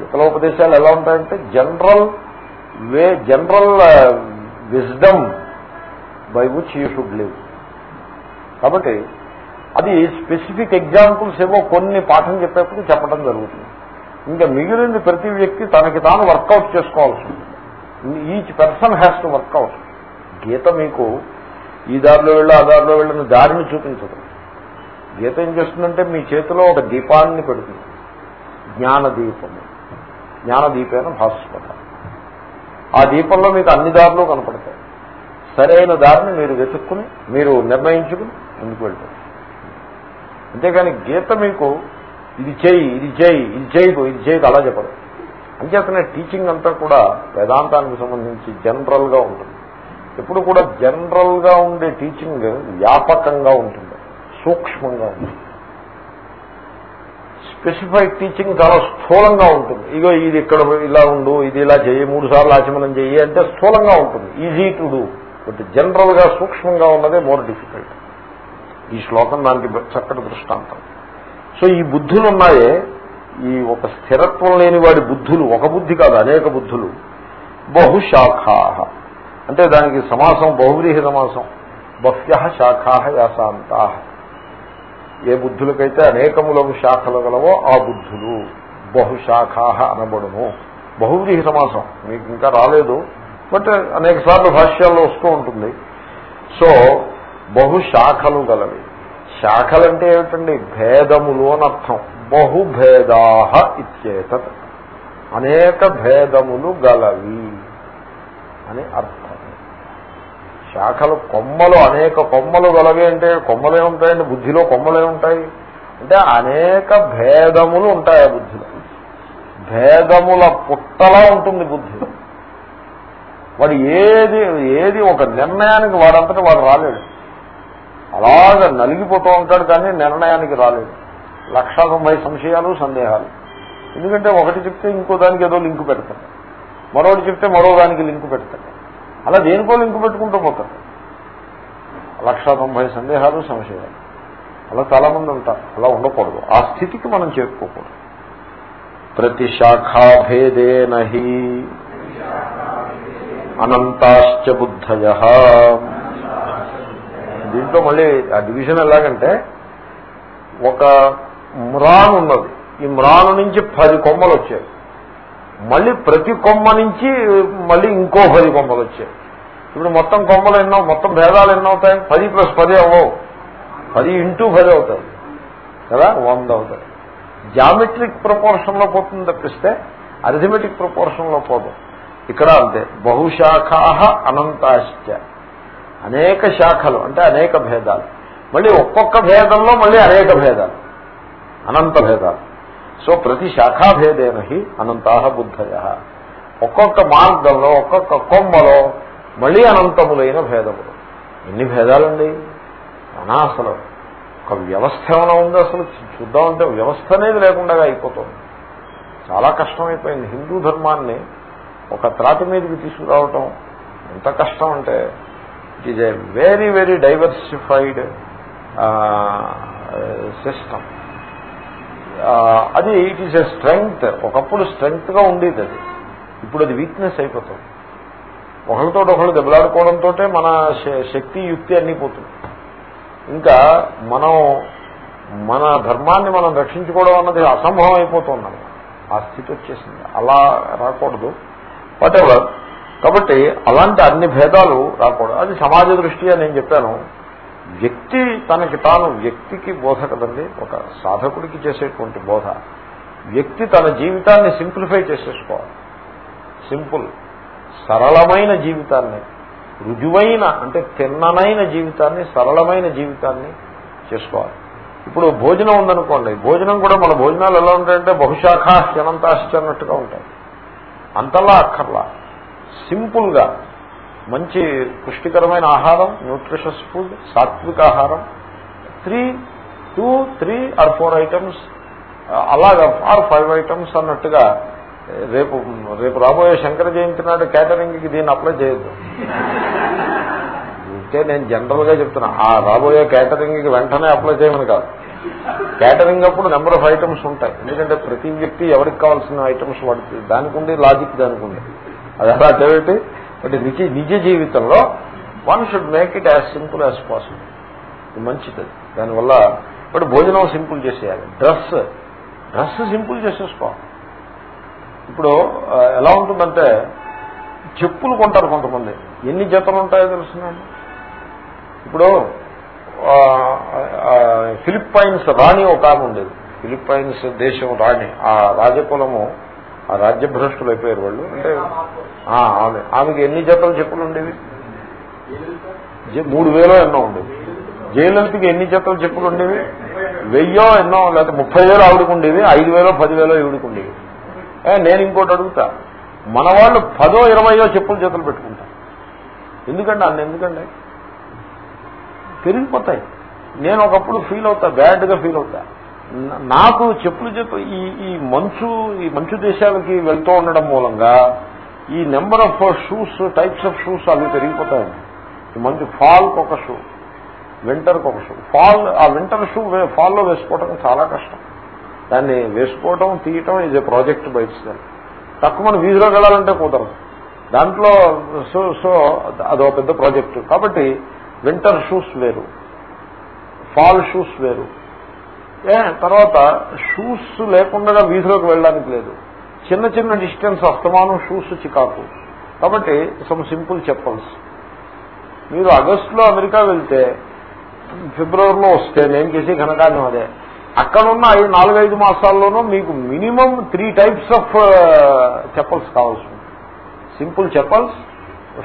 గీతలో ఉపదేశాలు ఎలా ఉంటాయంటే general way general wisdom by which you should live కాబట్టి అది స్పెసిఫిక్ ఎగ్జాంపుల్స్ ఏవో కొన్ని పాఠం చెప్పేప్పుడు చెప్పడం జరుగుతుంది. ఇంకా మిగిలింది ప్రతి వ్యక్తి తనకి తాను వర్కౌట్ చేసుకోవాల్సి ఉంటుంది. Each person has to work out. Gita మీకు ఈ దారిలో వెళ్ళి ఆ దారిలో వెళ్ళిన దారిని చూపించదు. గీత ఏం చేస్తుందంటే మీ చేతిలో ఒక దీపాన్ని పెడుతుంది. జ్ఞాన దీపము జ్ఞాన భాస్వత. ఆ దీపంలో మీకు అన్ని దారులు కనపడతాయి. సరైన దారిని మీరు వెతుక్కుని మీరు నిర్ణయించుకుని ముందుకు వెళ్తారు అంతేకాని గీత మీకు ఇది చేయి ఇది చేయి ఇది చేయదు ఇది చేయదు అలా చెప్పదు అంచేతనే టీచింగ్ అంతా కూడా వేదాంతానికి సంబంధించి జనరల్గా ఉంటుంది. ఎప్పుడు కూడా జనరల్గా ఉండే టీచింగ్ వ్యాపకంగా ఉంటుంది సూక్ష్మంగా ఉంటుంది. స్పెసిఫైడ్ టీచింగ్ చాలా స్థూలంగా ఉంటుంది. ఇగో ఇది ఇక్కడ ఇలా ఉండు ఇది ఇలా చేయి మూడు సార్లు ఆచమనం చేయి అంటే స్థూలంగా ఉంటుంది ఈజీ టు డూ. బట్ జనరల్గా సూక్ష్మంగా ఉన్నదే మోర్ డిఫికల్ట్. ఈ శ్లోకం దానికి చక్కటి దృష్టాంతం. సో ఈ బుద్ధులు ఉన్నాయే ఈ ఒక స్థిరత్వం లేని వాడి బుద్ధులు ఒక బుద్ధి కాదు అనేక బుద్ధులు. బహుశాఖా. అంటే దానికి సమాసం బహువ్రీహి సమాసం. బహ్య శాఖా యాసాంతా ఏ బుద్ధులకైతే అనేకములకు శాఖలు గలవో ఆ బుద్ధులు బహుశాఖా అనబడును. బహువ్రీహి సమాసం. మీకు ఇంకా రాలేదు బట్ అనేక సార్లు భాష్యాల్లో వస్తూ ఉంటుంది. సో బహుశాఖలు గలవి శాఖలంటే ఏమిటండి? భేదములు అని అర్థం. బహుభేదాహ ఇచ్చేత అనేక భేదములు గలవి అని అర్థం. శాఖలు కొమ్మలు అనేక కొమ్మలు గలవి అంటే కొమ్మలే ఉంటాయండి బుద్ధిలో కొమ్మలే ఉంటాయి. అంటే అనేక భేదములు ఉంటాయి ఆ బుద్ధిలో. భేదముల పుట్టలా ఉంటుంది బుద్ధి. వాడు ఏది ఏది ఒక నిర్ణయానికి వాడంతటా వాడు రాలేడు. అలాగ నలిగిపోతూ ఉంటాడు కానీ నిర్ణయానికి రాలేదు. లక్ష తొంభై సంశయాలు సందేహాలు. ఎందుకంటే ఒకటి చెప్తే ఇంకో దానికి ఏదో లింకు పెడతాడు మరొకటి చెప్తే మరో దానికి లింకు పెడతాడు అలా దేనికో లింకు పెట్టుకుంటూ పోతాడు లక్ష తొంభై సందేహాలు సంశయాలు. అలా చాలా మంది ఉంటారు. అలా ఉండకూడదు. ఆ స్థితికి మనం చేరుకోకూడదు. ప్రతి శాఖాభేదేనహి అనంతాశ్చ బుద్ధయ. దీంట్లో మళ్ళీ ఆ డివిజన్ ఎలాగంటే ఒక మ్రాన్ ఉన్నది. ఈ మ్రాను నుంచి పది కొమ్మలు వచ్చాయి. మళ్ళీ ప్రతి కొమ్మ నుంచి మళ్ళీ ఇంకో పది కొమ్మలు వచ్చాయి. ఇప్పుడు మొత్తం కొమ్మలు ఎన్నో మొత్తం భేదాలు ఎన్నో అవుతాయి? పది ప్లస్ పది అవ్వవు. పది ఇంటూ పది అవుతాయి. కదా? వంద అవుతాయి. జామెట్రిక్ ప్రపోర్షన్లో పోతుంది తప్పిస్తే అరిథమెటిక్ ప్రపోర్షన్లో పోదు. ఇక్కడ అంతే. బహుశాఖా అనంతాశ్చ. అనేక శాఖలు అంటే అనేక భేదాలు. మళ్ళీ ఒక్కొక్క భేదంలో మళ్ళీ అనేక భేదాలు. అనంత భేదాలు. సో ప్రతి శాఖాభేదేనహి అనంతా బుద్ధయ. ఒక్కొక్క మార్గంలో ఒక్కొక్క కొమ్మలో మళ్ళీ అనంతములైన భేదములు. ఎన్ని భేదాలండి? అనా అసలు ఒక వ్యవస్థ ఏమైనా ఉంది అసలు? చూద్దామంటే వ్యవస్థ అనేది లేకుండా అయిపోతుంది. చాలా కష్టమైపోయింది. హిందూ ధర్మాన్ని ఒక త్రాటి మీదకి తీసుకురావటం ఎంత కష్టం అంటే it is a very very diversified system అది ఇట్ ఈజ్ ఎ స్ట్రెంగ్త్ ఒకప్పుడు స్ట్రెంగ్త్గా ఉండేది అది. ఇప్పుడు అది వీక్నెస్ అయిపోతుంది. ఒకరితో ఒకళ్ళు దెబ్బలాడుకోవడంతో మన శక్తి యుక్తి అన్నీ పోతుంది. ఇంకా మనం మన ధర్మాన్ని మనం రక్షించుకోవడం అన్నది అసంభవం అయిపోతుంది ఆ స్థితి వచ్చేసింది. అలా రాకూడదు. వాట్ ఎవర్ కాబట్టి అలాంటి అన్ని భేదాలు రాకూడదు. అది సమాజ దృష్ట్యా నేను చెప్పాను. వ్యక్తి తనకి తాను వ్యక్తికి బోధ కదండి. ఒక సాధకుడికి చేసేటువంటి బోధ. వ్యక్తి తన జీవితాన్ని సింప్లిఫై చేసేసుకోవాలి. సింపుల్ సరళమైన జీవితాన్ని రుజువైన అంటే తిన్ననైన జీవితాన్ని సరళమైన జీవితాన్ని చేసుకోవాలి. ఇప్పుడు భోజనం ఉందనుకోండి. భోజనం కూడా మన భోజనాలు ఎలా ఉంటాయంటే బహుశాఖ హ్యనంతాశ్చన్నట్టుగా ఉంటాయి. అంతలా అక్కర్లా. సింపుల్గా మంచి పుష్టికరమైన ఆహారం న్యూట్రిషస్ ఫుడ్ సాత్విక ఆహారం. Three two three or four items అలాగా ఆర్ ఫైవ్ ఐటమ్స్ అన్నట్టుగా రేపు రేపు రాబోయే శంకర జయంతి నాడు క్యాటరింగ్కి దీన్ని అప్లై చేయొద్దు. ఇంకే నేను జనరల్గా చెప్తున్నా ఆ రాబోయే క్యాటరింగ్కి వెంటనే అప్లై చేయమని కాదు. క్యాటరింగ్ అప్పుడు నెంబర్ ఆఫ్ ఐటమ్స్ ఉంటాయి. ఎందుకంటే ప్రతి వ్యక్తి ఎవరికి కావాల్సిన ఐటమ్స్ వాడుతుంది దానికి ఉండే లాజిక్ దానికి ఉంది అది అలా చదివితే బట్ నిజ నిజ జీవితంలో one should make it as simple as possible ఇది మంచిది. దానివల్ల బట్ భోజనం సింపుల్ చేసేయాలి. డ్రెస్ డ్రెస్ సింపుల్ చేసేసుకో. ఇప్పుడు ఎలా ఉంటుందంటే చెప్పులు కొంటారు కొంతమంది. ఎన్ని జతలు ఉంటాయో తెలుసునండి ఇప్పుడు ఫిలిప్పైన్స్ రాణి ఒక ఆమె ఉండేది. ఫిలిప్పైన్స్ దేశం రాణి. ఆ రాజకులము ఆ రాజ్యభ్రష్టులు అయిపోయారు వాళ్ళు. అంటే ఆమె ఆమెకి ఎన్ని జతలు చెప్పులు ఉండేవి? మూడు వేలో ఎన్నో ఉండేవి. జయలలితకి ఎన్ని జతలు చెప్పులు ఉండేవి? వెయ్యో ఎన్నో లేకపోతే ముప్పై వేలు ఆవిడకు ఉండేవి ఐదు వేలో పదివేలో ఈవిడికి ఉండేవి. నేను ఇంకోటి అడుగుతా. మన వాళ్ళు పదో ఇరవయో చెప్పులు జతలు పెట్టుకుంటారు. ఎందుకండి? అన్న ఎందుకండి? పెరిగిపోతాయి. నేను ఒకప్పుడు ఫీల్ అవుతా బ్యాడ్గా ఫీల్ అవుతా. నాకు చెప్పులు చెప్పు ఈ ఈ మంచు ఈ మంచు దేశాలకి వెళ్తూ ఉండడం మూలంగా ఈ number of shoes types of shoes అవి పెరిగిపోతాయండి. ఈ మంచు ఫాల్కి ఒక షూ వింటర్కి ఒక షూ. ఫాల్ ఆ వింటర్ షూ ఫాల్లో వేసుకోవటం చాలా కష్టం. దాన్ని వేసుకోవటం తీయటం ఇది ప్రాజెక్ట్ బయట తక్కువ మన వీధిలో వెళ్ళాలంటే కుదరదు. దాంట్లో సో సో అదో పెద్ద ప్రాజెక్టు కాబట్టి వింటర్ షూస్ వేరు ఫాల్ షూస్ వేరు. తర్వాత షూస్ లేకుండా వీధిలోకి వెళ్ళడానికి లేదు. చిన్న చిన్న డిస్టెన్స్ అస్తమానం షూస్ చికాకు. కాబట్టి సమ్ సింపుల్ చెప్పల్స్. మీరు ఆగస్టులో అమెరికా వెళ్తే ఫిబ్రవరిలో వస్తే నేను చేసే ఘనకార్యం అదే. అక్కడున్న ఐదు నాలుగైదు మాసాల్లోనూ మీకు minimum three types of chappals కావాల్సి simple chappals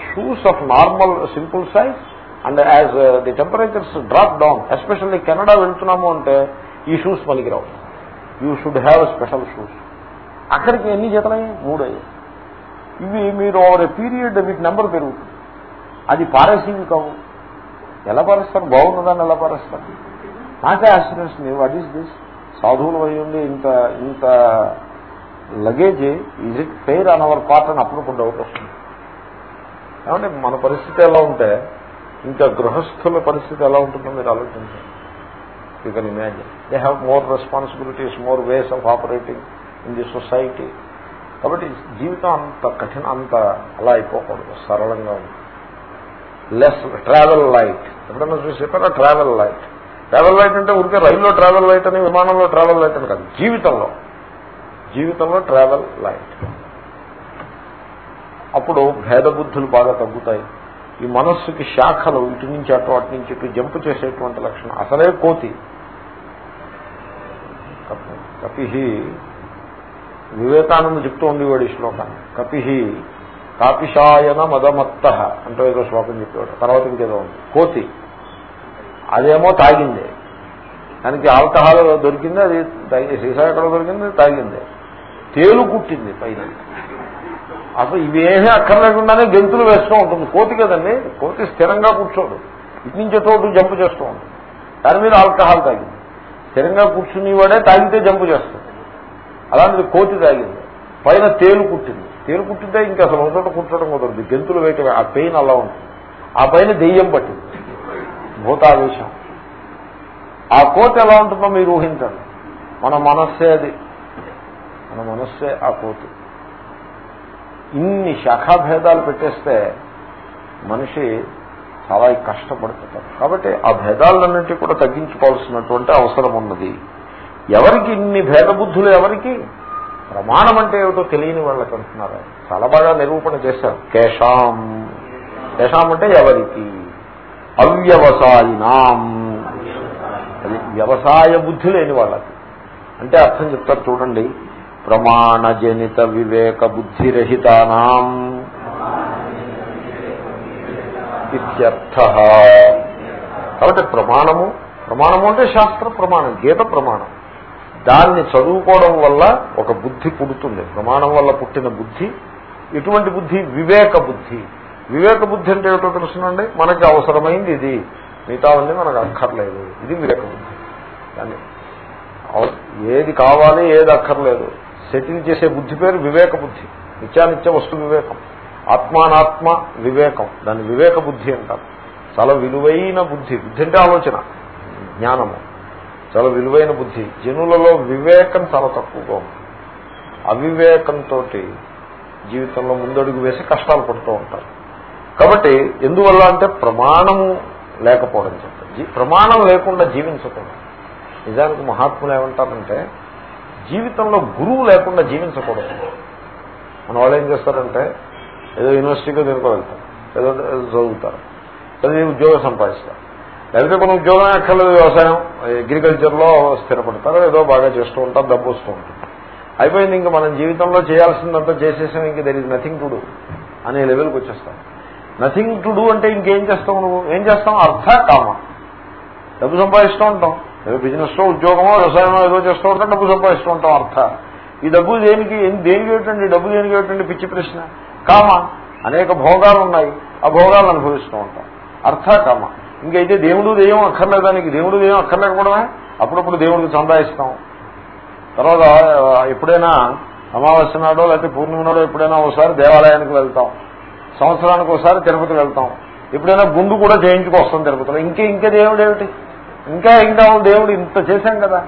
shoes of normal simple size and as the temperatures drop down especially Canada వెళ్తున్నాము అంటే ఈ షూస్ పనికిరావు you should have special shoes అక్కడికి ఎన్ని జతలయ్యాయి మూడు అయ్యాయి ఇవి మీరు ఓవర్ ఏ పీరియడ్ మీకు నెంబర్ పెరుగుతుంది. అది పారేసివి కావు. ఎలా పారేస్తారు? బాగున్నదాన్ని ఎలా పారేస్తారు? నాకే ఆశ్చర్యం వాట్ ఈస్ దిస్ సాధువులు అయ్యుండి ఇంత ఇంత luggage is it fair on our part అని అప్పుడప్పుడు డౌట్ వస్తుంది. ఏమంటే మన పరిస్థితి ఎలా ఉంటే ఇంకా గృహస్థుల పరిస్థితి ఎలా ఉంటుందో మీరు ఆలోచించండి. You can imagine they have more responsibilities more ways of operating in the society కాబట్టి జీవితం అంత కఠిన అంత అలా అయిపోకూడదు. సరళంగా ఉంది. లెస్ ట్రావెల్ లైట్ ఎప్పుడన్నా చూసి చెప్పారా ట్రావెల్ లైట్ ట్రావెల్ లైట్ అంటే ఊరికే రైల్లో ట్రావెల్ లైట్ అని విమానంలో ట్రావెల్ లైట్ అని కాదు. జీవితంలో. జీవితంలో ట్రావెల్ లైట్ అప్పుడు భేద బుద్ధులు బాగా తగ్గుతాయి. ఈ మనస్సుకి శాఖలు ఇటు నుంచి అటు అటు నుంచి ఇటు జంప్ చేసేటువంటి లక్షణం. అసలే కోతి. కపిహి. వివేకానంద చెప్తూ ఉండేవాడు ఈ శ్లోకాన్ని. కపిహి కాపిషాయన మదమత్త అంటూ ఏదో శ్లోకం చెప్పేవాడు. తర్వాత ఇంకేదో ఉంది. కోతి. అదేమో తాగింది. దానికి ఆల్కహాల్ దొరికింది అది సీసా ఎక్కడ దొరికింది తాగింది. తేలు కుట్టింది పైన. అసలు ఇవేమీ అక్కర్లేకుండానే గెంతులు వేస్తూ ఉంటుంది. కోతి కదండి? కోతి స్థిరంగా కూర్చోడు. ఇటు నుంచి తోటు జంపు చేస్తూ ఉంటుంది. దాని మీద ఆల్కహాల్ తాగింది. స్థిరంగా కూర్చునేవాడే తాగితే జంపు చేస్తుంది అలాంటిది కోతి తాగింది. పైన తేలు కుట్టింది. తేలు కుట్టితే ఇంకా అసలు ఒకటి కుట్టడం కుదరదు. గెంతులు వేయటమే. ఆ పెయిన్ అలా ఉంటుంది. ఆ పైన దెయ్యం పట్టింది. భూతావేశం. ఆ కోతి ఎలా ఉంటుందో మీరు ఊహించండి. మన మనస్సే అది. మన మనస్సే ఆ కోతి. ఇన్ని శాఖాభేదాలు పెట్టేస్తే మనిషి చాలా కష్టపడుతుంటారు కాబట్టి ఆ భేదాలన్నింటి కూడా తగ్గించుకోవాల్సినటువంటి అవసరం ఉన్నది. ఎవరికి ఇన్ని భేదబుద్ధులు ఎవరికి? ప్రమాణం అంటే ఏమిటో తెలియని వాళ్ళకి అంటున్నారు. చాలా బాగా నిరూపణ చేశారు. కేశాం. కేశాం అంటే ఎవరికి? అవ్యవసాయినాం. అది వ్యవసాయ బుద్ధి లేని వాళ్ళకి. అంటే అర్థం చెప్తారు చూడండి. ప్రమాణజనిత వివేక బుద్ధిరహితానాం ఇత్యర్థ. కాబట్టి ప్రమాణము ప్రమాణము అంటే శాస్త్ర ప్రమాణం గీత ప్రమాణం. దాన్ని చదువుకోవడం వల్ల ఒక బుద్ధి పుడుతుంది. ప్రమాణం వల్ల పుట్టిన బుద్ధి ఎటువంటి బుద్ధి వివేక బుద్ధి. వివేక బుద్ధి అంటే ఏమిటో తెలుసునండి? మనకి అవసరమైంది ఇది. మిగతా ఉంది మనకు అక్కర్లేదు. ఇది వివేక బుద్ధి. కానీ ఏది కావాలి ఏది అక్కర్లేదు. సెటిల్ చేసే బుద్ధి పేరు వివేక బుద్ధి. నిత్యానిత్య వస్తు వివేకం. ఆత్మానాత్మ వివేకం. దాన్ని వివేక బుద్ధి అంటారు. చాలా విలువైన బుద్ధి. బుద్ధి అంటే ఆలోచన జ్ఞానము. చాలా విలువైన బుద్ధి. జనులలో వివేకం చాలా తక్కువగా ఉంది. అవివేకంతో జీవితంలో ముందడుగు వేసి కష్టాలు పడుతూ ఉంటారు. కాబట్టి ఎందువల్ల అంటే ప్రమాణము లేకపోవడం చెప్తారు. ప్రమాణం లేకుండా జీవించకూడదు. నిజానికి మహాత్ములు ఏమంటారంటే జీవితంలో గురువు లేకుండా జీవించకూడదు. మన వాళ్ళు ఏం చేస్తారంటే ఏదో యూనివర్సిటీకి దేనికో వెళ్తారు. ఏదో చదువుతారు. చదివి ఉద్యోగం సంపాదిస్తారు. లేకపోతే కొన్ని ఉద్యోగం అక్కర్లేదు వ్యవసాయం అగ్రికల్చర్లో స్థిరపడతారు ఏదో బాగా చేస్తూ ఉంటారు డబ్బు వస్తూ ఉంటుంది. అయిపోయింది ఇంకా మనం జీవితంలో చేయాల్సిందంతా చేసేసాం ఇంక there is nothing to do అనే లెవెల్కి వచ్చేస్తాం. నథింగ్ టు డూ అంటే ఇంకేం చేస్తావు నువ్వు? ఏం చేస్తాం? అర్థ కామ. డబ్బు సంపాదిస్తూ ఉంటాం. ఏదో బిజినెస్ ఉద్యోగమో వ్యవసాయమో ఏదో చేస్తూ ఉంటాం డబ్బు సంపాదిస్తూ ఉంటాం అర్థ. ఈ డబ్బు దేనికి దేనికి ఏమిటండి? డబ్బు దేనికి ఏమిటండి? పిచ్చి ప్రశ్న. కామ? అనేక భోగాలు ఉన్నాయి. ఆ భోగాలు అనుభవిస్తూ ఉంటాం. అర్థ కామ. ఇంకైతే దేవుడు దెయ్యం అక్కర్లేదానికి దేవుడు దెయ్యం అక్కర్లేకపోవడమే అప్పుడప్పుడు దేవుడికి సంపాదిస్తాం తర్వాత ఎప్పుడైనా అమావాస్య నాడో లేకపోతే పూర్ణిమ నాడో ఎప్పుడైనా ఒకసారి దేవాలయానికి వెళ్తాం. సంవత్సరానికి ఒకసారి తిరుపతి వెళ్తాం. ఎప్పుడైనా గుండు కూడా చేయించుకొస్తాం తిరుపతిలో. ఇంకే ఇంకా దేవుడు ఏమిటి? ఇంకా ఇంకా దేవుడు ఇంత చేశాం కదా.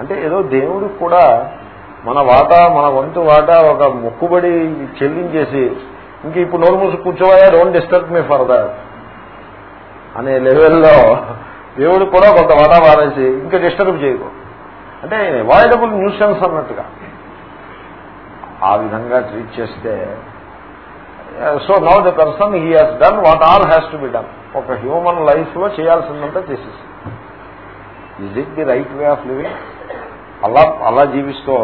అంటే ఏదో దేవుడికి కూడా మన వాటా మన వంతు వాటా ఒక మొక్కుబడి చెల్లించేసి ఇంక ఇప్పుడు నోరు మూసి కూర్చోవాయా? డోంట్ డిస్టర్బ్ మీ ఫర్దర్ అనే లెవెల్లో దేవుడు కూడా కొంత వాటా వాడేసి ఇంకా డిస్టర్బ్ చేయకు అంటే అవాయిడబుల్ న్యూసెన్స్ అన్నట్టుగా. ఆ విధంగా ట్రీట్ చేస్తే so now the person he has done what all has to be done ఒక హ్యూమన్ లైఫ్లో చేయాల్సిందంతా చేసేసి. Is it the right way of living అలా అలా జీవిస్తూ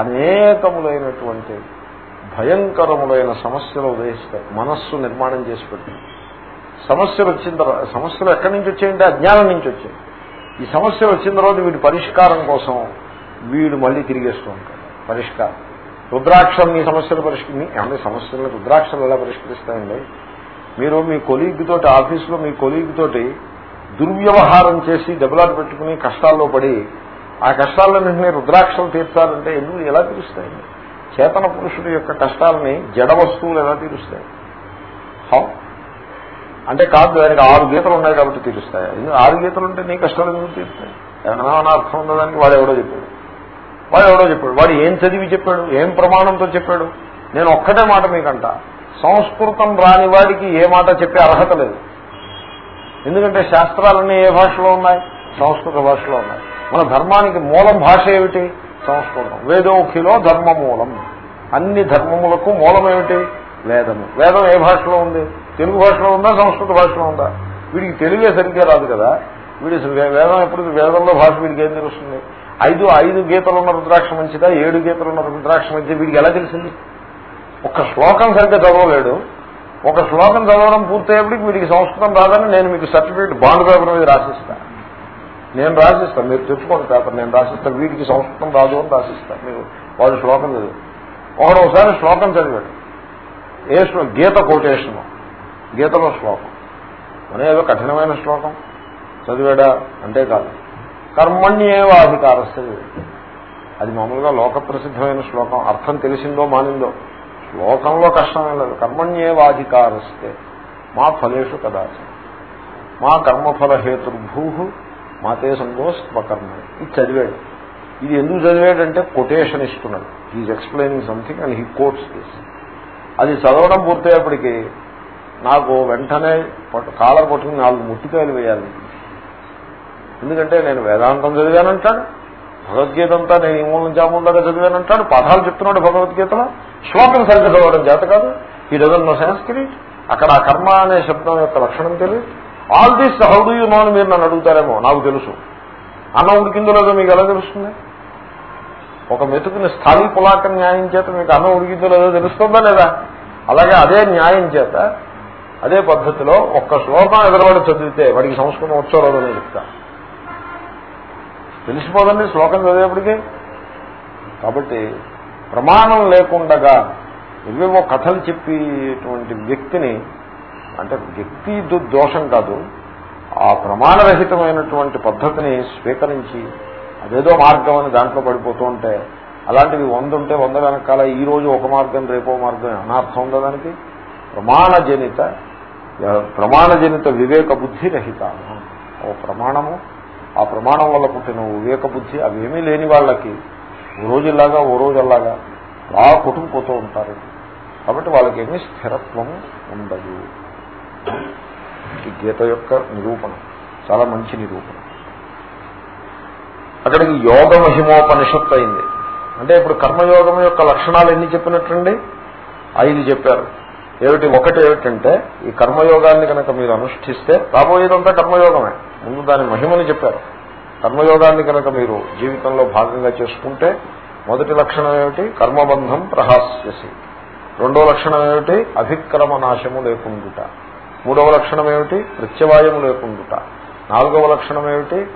అనేకములైనటువంటి భయంకరములైన సమస్యలు ఉదయిస్తాయి. మనస్సు నిర్మాణం చేసి పెట్టింది సమస్యలు వచ్చిన తర్వాత సమస్యలు ఎక్కడి నుంచి వచ్చాయంటే అజ్ఞానం నుంచి వచ్చాయి. ఈ సమస్యలు వచ్చిన తర్వాత వీడి పరిష్కారం కోసం వీడు మళ్ళీ తిరిగేస్తూ ఉంటాడు. పరిష్కారం. రుద్రాక్షం మీ సమస్యలు పరిష్కరి ఏమంటే సమస్యలు రుద్రాక్షలు ఎలా పరిష్కరిస్తాయండి? మీరు మీ కొలీగ్ తోటి ఆఫీసులో మీ కొలీగ్ తోటి దుర్వ్యవహారం చేసి దెబ్బలాట పెట్టుకుని కష్టాల్లో పడి ఆ కష్టాలన్నింటినీ రుద్రాక్షలు తీర్చాలంటే ఎందుకు? ఎలా తీరుస్తాయండి? చేతన పురుషుడు యొక్క కష్టాలని జడ వస్తువులు ఎలా తీరుస్తాయి? హౌ? అంటే కాదు దానికి ఆరు గీతలు ఉన్నాయి కాబట్టి తీరుస్తాయి? ఆరు గీతలు ఉంటే నీ కష్టాలు ఎందుకు తీరుస్తాయి? ఏమన్నా అర్థం ఉండదానికి వాడు ఎవడో చెప్పాడు. వాడు ఎవడో చెప్పాడు. వాడు ఏం చదివి చెప్పాడు? ఏం ప్రమాణంతో చెప్పాడు? నేను ఒక్కటే మాట మీకంట. సంస్కృతం రాని వాడికి ఏ మాట చెప్పే అర్హత లేదు. ఎందుకంటే శాస్త్రాలన్నీ ఏ భాషలో ఉన్నాయి? సంస్కృత భాషలో ఉన్నాయి. మన ధర్మానికి మూలం భాష ఏమిటి? సంస్కృతం. వేదోఖిలో ధర్మ మూలం అన్ని ధర్మములకు మూలం ఏమిటి? వేదము వేదం ఏ భాషలో ఉంది? తెలుగు భాషలో ఉందా? సంస్కృత భాషలో ఉందా? వీడికి తెలుగే సరిగ్గా రాదు కదా. వీడి వేదం ఎప్పుడు వేదంలో భాష వీడికి ఏం తెలుస్తుంది? ఐదు ఐదు గీతలు ఉన్న రుద్రాక్ష మంచిదా? ఏడు గీతలు ఉన్న రుద్రాక్ష మంచిదా? వీడికి ఎలా తెలిసింది? ఒక శ్లోకం సరిగ్గా చదవలేడు. ఒక శ్లోకం చదవడం పూర్తయ్యేప్పటికి వీడికి సంస్కృతం రాదని నేను మీకు సర్టిఫికేట్ బాండ్ పేపర్ మీద రాసిస్తా. నేను రాసిస్తాను మీరు తెచ్చుకోండి పేపర్ నేను రాసిస్తాను వీడికి సంస్కృతం రాదు అని రాసిస్తాను మీరు వాడు శ్లోకం చదివి. ఒకడు ఒకసారి శ్లోకం చదివాడు. ఏ గీత కోటేషను. గీతలో శ్లోకం. అనేదో ఏదో కఠినమైన శ్లోకం. చదివాడా? అంటే కాదు కర్మణ్యేవ అధికారస్థది అది మామూలుగా లోక ప్రసిద్ధమైన శ్లోకం. అర్థం తెలిసిందో మానిందో. శ్లోకంలో కష్టమే లేదు. కర్మణ్యేవాధికారస్తే మా ఫలేషు కదాచ. మా కర్మఫల హేతుర్భూ మాతే సంతోస్వకర్మ ఇది చదివాడు. ఇది ఎందుకు చదివాడంటే కొటేషన్ ఇస్తున్నాడు. He's explaining something and he quotes this అది చదవడం పూర్తయ్యేప్పటికీ నాకు వెంటనే కాలర్ పట్టుకుని నాలుగు ముట్టికాయలు వేయాలి. ఎందుకంటే నేను వేదాంతం చదివానంటాడు భగవద్గీత అంతా నేను ఈ మూలం జామూలంగా చదివానంటాడు పాఠాలు చెప్తున్నాడు భగవద్గీతలో. శ్లోకం సరిగ్గా చదవడం చేత కాదు. ఈ డజన్ నో సంస్క్రిట్ అక్కడ కర్మ అనే శబ్దం యొక్క లక్షణం తెలియదు. All this how do you know అని మీరు నన్ను అడుగుతారేమో? నాకు తెలుసు. అన్నం ఉడికిందో లేదో మీకు ఎలా తెలుస్తుంది? ఒక మెతుకుని స్థాయి పులాక న్యాయం చేత మీకు అన్నం ఉడికిందో లేదో తెలుస్తుందా లేదా? అలాగే అదే న్యాయం చేత అదే పద్ధతిలో ఒక్క శ్లోకం ఎదురవాడు చదివితే వాడికి సంస్కృతం వచ్చో లేదో నేను చెప్తా తెలిసిపోదండి శ్లోకం చదివేప్పటికీ. కాబట్టి ప్రమాణం లేకుండగా ఇవేవో కథలు చెప్పేటువంటి వ్యక్తిని అంటే వ్యక్తి దోషం కాదు ఆ ప్రమాణరహితమైనటువంటి పద్ధతిని స్వీకరించి అదేదో మార్గం అని దాంట్లో పడిపోతూ ఉంటే అలాంటివి వంద ఉంటే వంద వెనకాల ఈ రోజు ఒక మార్గం రేపో మార్గం అనార్థం ఉందా దానికి? ప్రమాణజనిత ప్రమాణజనిత వివేక బుద్ధి రహిత. ఓ ప్రమాణము ఆ ప్రమాణం వల్ల పుట్టిన వివేక బుద్ధి అవేమీ లేని వాళ్ళకి ఓ రోజులాగా ఓ రోజులాగా అలా కొట్టుకుపోతూ ఉంటారు. కాబట్టి వాళ్ళకి ఏమీ స్థిరత్వం ఉండదు. ఈ గీత యొక్క నిరూపణ చాలా మంచి నిరూపణ. అక్కడికి యోగ మహిమోపనిషత్తు అయింది. అంటే ఇప్పుడు కర్మయోగం యొక్క లక్షణాలు ఎన్ని చెప్పినట్టండి? ఐదు చెప్పారు. ఏమిటి? ఒకటి ఏమిటంటే ఈ కర్మయోగాన్ని కనుక మీరు అనుష్ఠిస్తే రాబోయేదంతా కర్మయోగమే. ముందు దాని మహిమని చెప్పారు. కర్మయోగాన్ని కనుక మీరు జీవితంలో భాగంగా చేసుకుంటే మొదటి లక్షణం ఏమిటి? కర్మబంధం ప్రహాస్యసి. రెండో లక్షణం ఏమిటి? అభిక్రమ నాశము లేకుండుట. మూడవ లక్షణం ఏమిటి? ప్రత్యవాయము లేకుండుట. నాలుగవ లక్షణం ఏమిటి?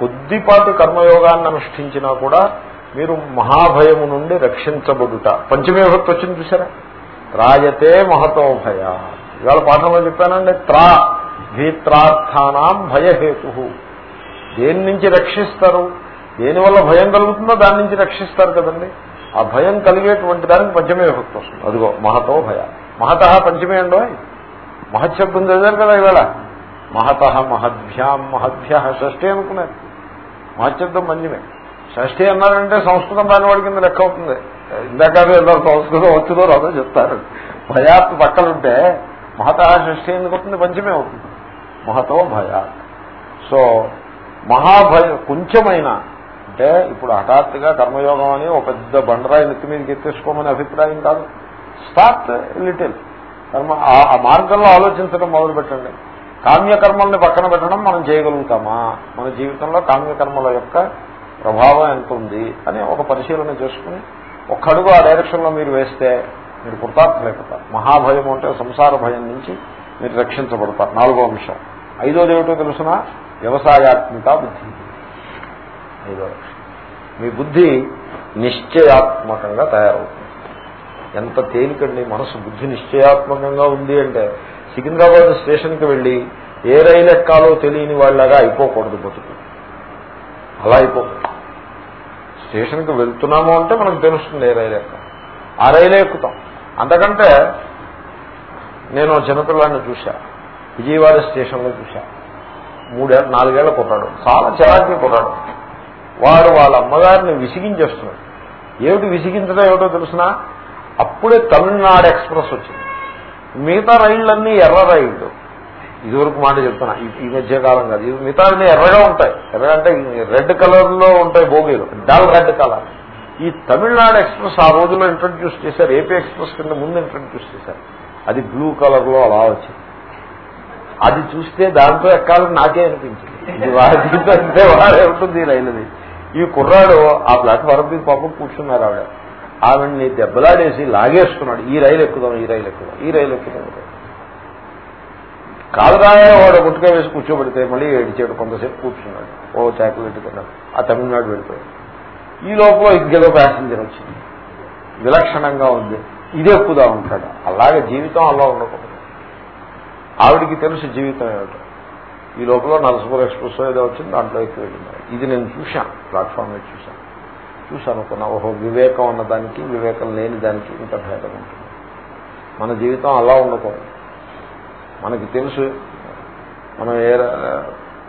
కొద్దిపాటి కర్మయోగాన్ని అనుష్ఠించినా కూడా మీరు మహాభయము నుండి రక్షించబడుట. పంచమేభక్తి వచ్చింది చూసారా త్రాయతే మహతో భయ. ఇవాళ పాఠంలో చెప్పానండి త్రా. భీత్రార్థానాం భయహేతు. దేని నుంచి రక్షిస్తారు? దేనివల్ల భయం కలుగుతుందో దాని నుంచి రక్షిస్తారు కదండి. ఆ భయం కలిగేటువంటి దానికి పంచమే విభక్తి వస్తుంది. అదిగో మహతో భయ. మహత పంచమే అండో మహత్శబ్దం చదివారు కదా ఇవాళ. మహత మహద్భ్యాం మహద్భ్య షష్ఠి అనుకున్నారు. మహత్శబ్దం పంచమే. షష్ఠి అన్నారంటే సంస్కృతం రాని వాడి కింద లెక్క అవుతుంది. ఇందాక ఏదో సంస్కృతం వచ్చిందో రాదో చెప్తారు. భయాత్ పక్కలుంటే మహత షష్ఠి ఎందుకు అవుతుంది పంచమే అవుతుంది. మహతో భయాత్. సో మహాభయ కొంచెమైన అంటే ఇప్పుడు హఠాత్తుగా కర్మయోగం అని ఒక పెద్ద బండరాయి నెత్తి మీదకి ఎత్తేసుకోమని అభిప్రాయం కాదు. Start little. కర్మ ఆ మార్గంలో ఆలోచించడం మొదలు పెట్టండి. కామ్యకర్మల్ని పక్కన పెట్టడం మనం చేయగలుగుతామా? మన జీవితంలో కామ్యకర్మల యొక్క ప్రభావం ఎంత ఉంది అని ఒక పరిశీలన చేసుకుని ఒక్కడుగు ఆ డైరెక్షన్లో మీరు వేస్తే మీరు కృతార్థులైపోతారు మహాభయం అంటే సంసార భయం నుంచి మీరు రక్షించబడతారు. నాలుగో అంశం. ఐదోది ఏమిటో తెలుసిన వ్యవసాయాత్మిక బుద్ధి. ఐదో మీ బుద్ధి నిశ్చయాత్మకంగా తయారవుతుంది. ఎంత తేలికండి మనసు. బుద్ధి నిశ్చయాత్మకంగా ఉంది అంటే సికింద్రాబాద్ స్టేషన్కి వెళ్ళి ఏ రైలు ఎక్కాలో తెలియని వాళ్ళగా అయిపోకూడదు బతుకు. అలా అయిపోకూడదు. స్టేషన్కి వెళ్తున్నాము అంటే మనకు తెలుస్తుంది ఏ రైలు ఎక్క ఆ రైలు ఎక్కుతాం. అంతకంటే నేను చిన్నపిల్లాన్ని చూశా. విజయవాడ స్టేషన్లో చూశా. మూడేళ్ళ నాలుగేళ్ళ కుర్రాడు. చాలా చిరాకి కుర్రాడు. వాడు వాళ్ళ అమ్మగారిని విసిగించేస్తున్నాడు. ఏమిటి విసిగించడం ఏమిటో తెలిసినా? అప్పుడే తమిళనాడు ఎక్స్ప్రెస్ వచ్చింది. మిగతా రైళ్ళన్నీ ఎర్ర రైళ్ళు ఇదివరకు మాట చెప్తున్నా. ఈ మధ్య కాలం కాదు. ఇది మిగతా ఎర్రగా ఉంటాయి. ఎర్రగా అంటే రెడ్ కలర్లో ఉంటాయి బోగీలు డల్ రెడ్ కలర్. ఈ తమిళనాడు ఎక్స్ప్రెస్ ఆ రోజుల్లో ఇంట్రడ్యూస్ చేశారు. ఏపీ ఎక్స్ప్రెస్ కింద ముందు ఇంట్రడ్యూస్ చేశారు. అది బ్లూ కలర్లో అలా వచ్చింది. అది చూస్తే దాంతో ఎక్కాలని నాకే అనిపించింది. ఇది వాడితే వాడే ఉంటుంది ఈ రైలుది. ఈ కుర్రాడు ఆ ప్లాట్ఫారం మీద పాపం కూర్చున్నారు ఆవిడ. ఆవిడని దెబ్బలాడేసి లాగేసుకున్నాడు. ఈ రైలు ఎక్కుదాం ఈ రైలు ఎక్కుదాం ఈ రైలు ఎక్కుదాం. కాదురాయ వాడు గుట్టుక వేసి కూర్చోబెడితే మళ్ళీ ఏడిచేడు కొంతసేపు కూర్చున్నాడు. ఓ చాకులెట్ తిన్నాడు ఆ తమిళనాడు వెళ్ళిపోయాడు. ఈ లోపల ఇంకేదో ప్యాసింజర్ వచ్చింది. విలక్షణంగా ఉంది. ఇదే ఎక్కుదా ఉంటాడు. అలాగే జీవితం అలా ఉండకూడదు. ఆవిడికి తెలుసు జీవితం ఏమిటో. ఈ లోపల నరసపూర్ ఎక్స్ప్రెస్ ఏదో వచ్చింది దాంట్లో ఎక్కువ వెళ్ళింది. ఇది నేను చూశాను ప్లాట్ఫామ్ మీద చూశాను చూశాను అనుకున్నా ఓహో వివేకం ఉన్నదానికి వివేకం లేని దానికి ఇంత భేదం ఉంటుంది. మన జీవితం అలా ఉండకూడదు. మనకి తెలుసు. మనం ఏ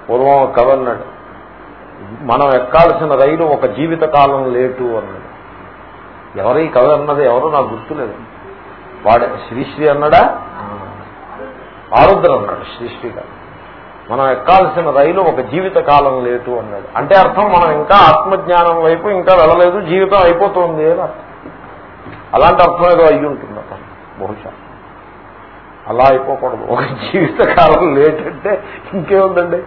పూర్వం కథ అన్నాడు మనం ఎక్కాల్సిన రైలు ఒక జీవిత కాలం లేటు అన్నాడు. ఎవరు కథ అన్నది ఎవరో నాకు గుర్తులేదు. వాడే శ్రీశ్రీ అన్నాడా? ఆరుద్ర అన్నాడు శ్రీశ్రీ గారు. మనం ఎక్కాల్సిన రైలు ఒక జీవిత కాలం లేటు అన్నాడు. అంటే అర్థం మనం ఇంకా ఆత్మజ్ఞానం వైపు ఇంకా వెళ్ళలేదు జీవితం అయిపోతుంది అని అర్థం. అలాంటి అర్థం ఏదో అయ్యి ఉంటుంది అతను బహుశా. అలా అయిపోకూడదు. ఒక జీవితకాలం లేట్ అంటే ఇంకేముందండి?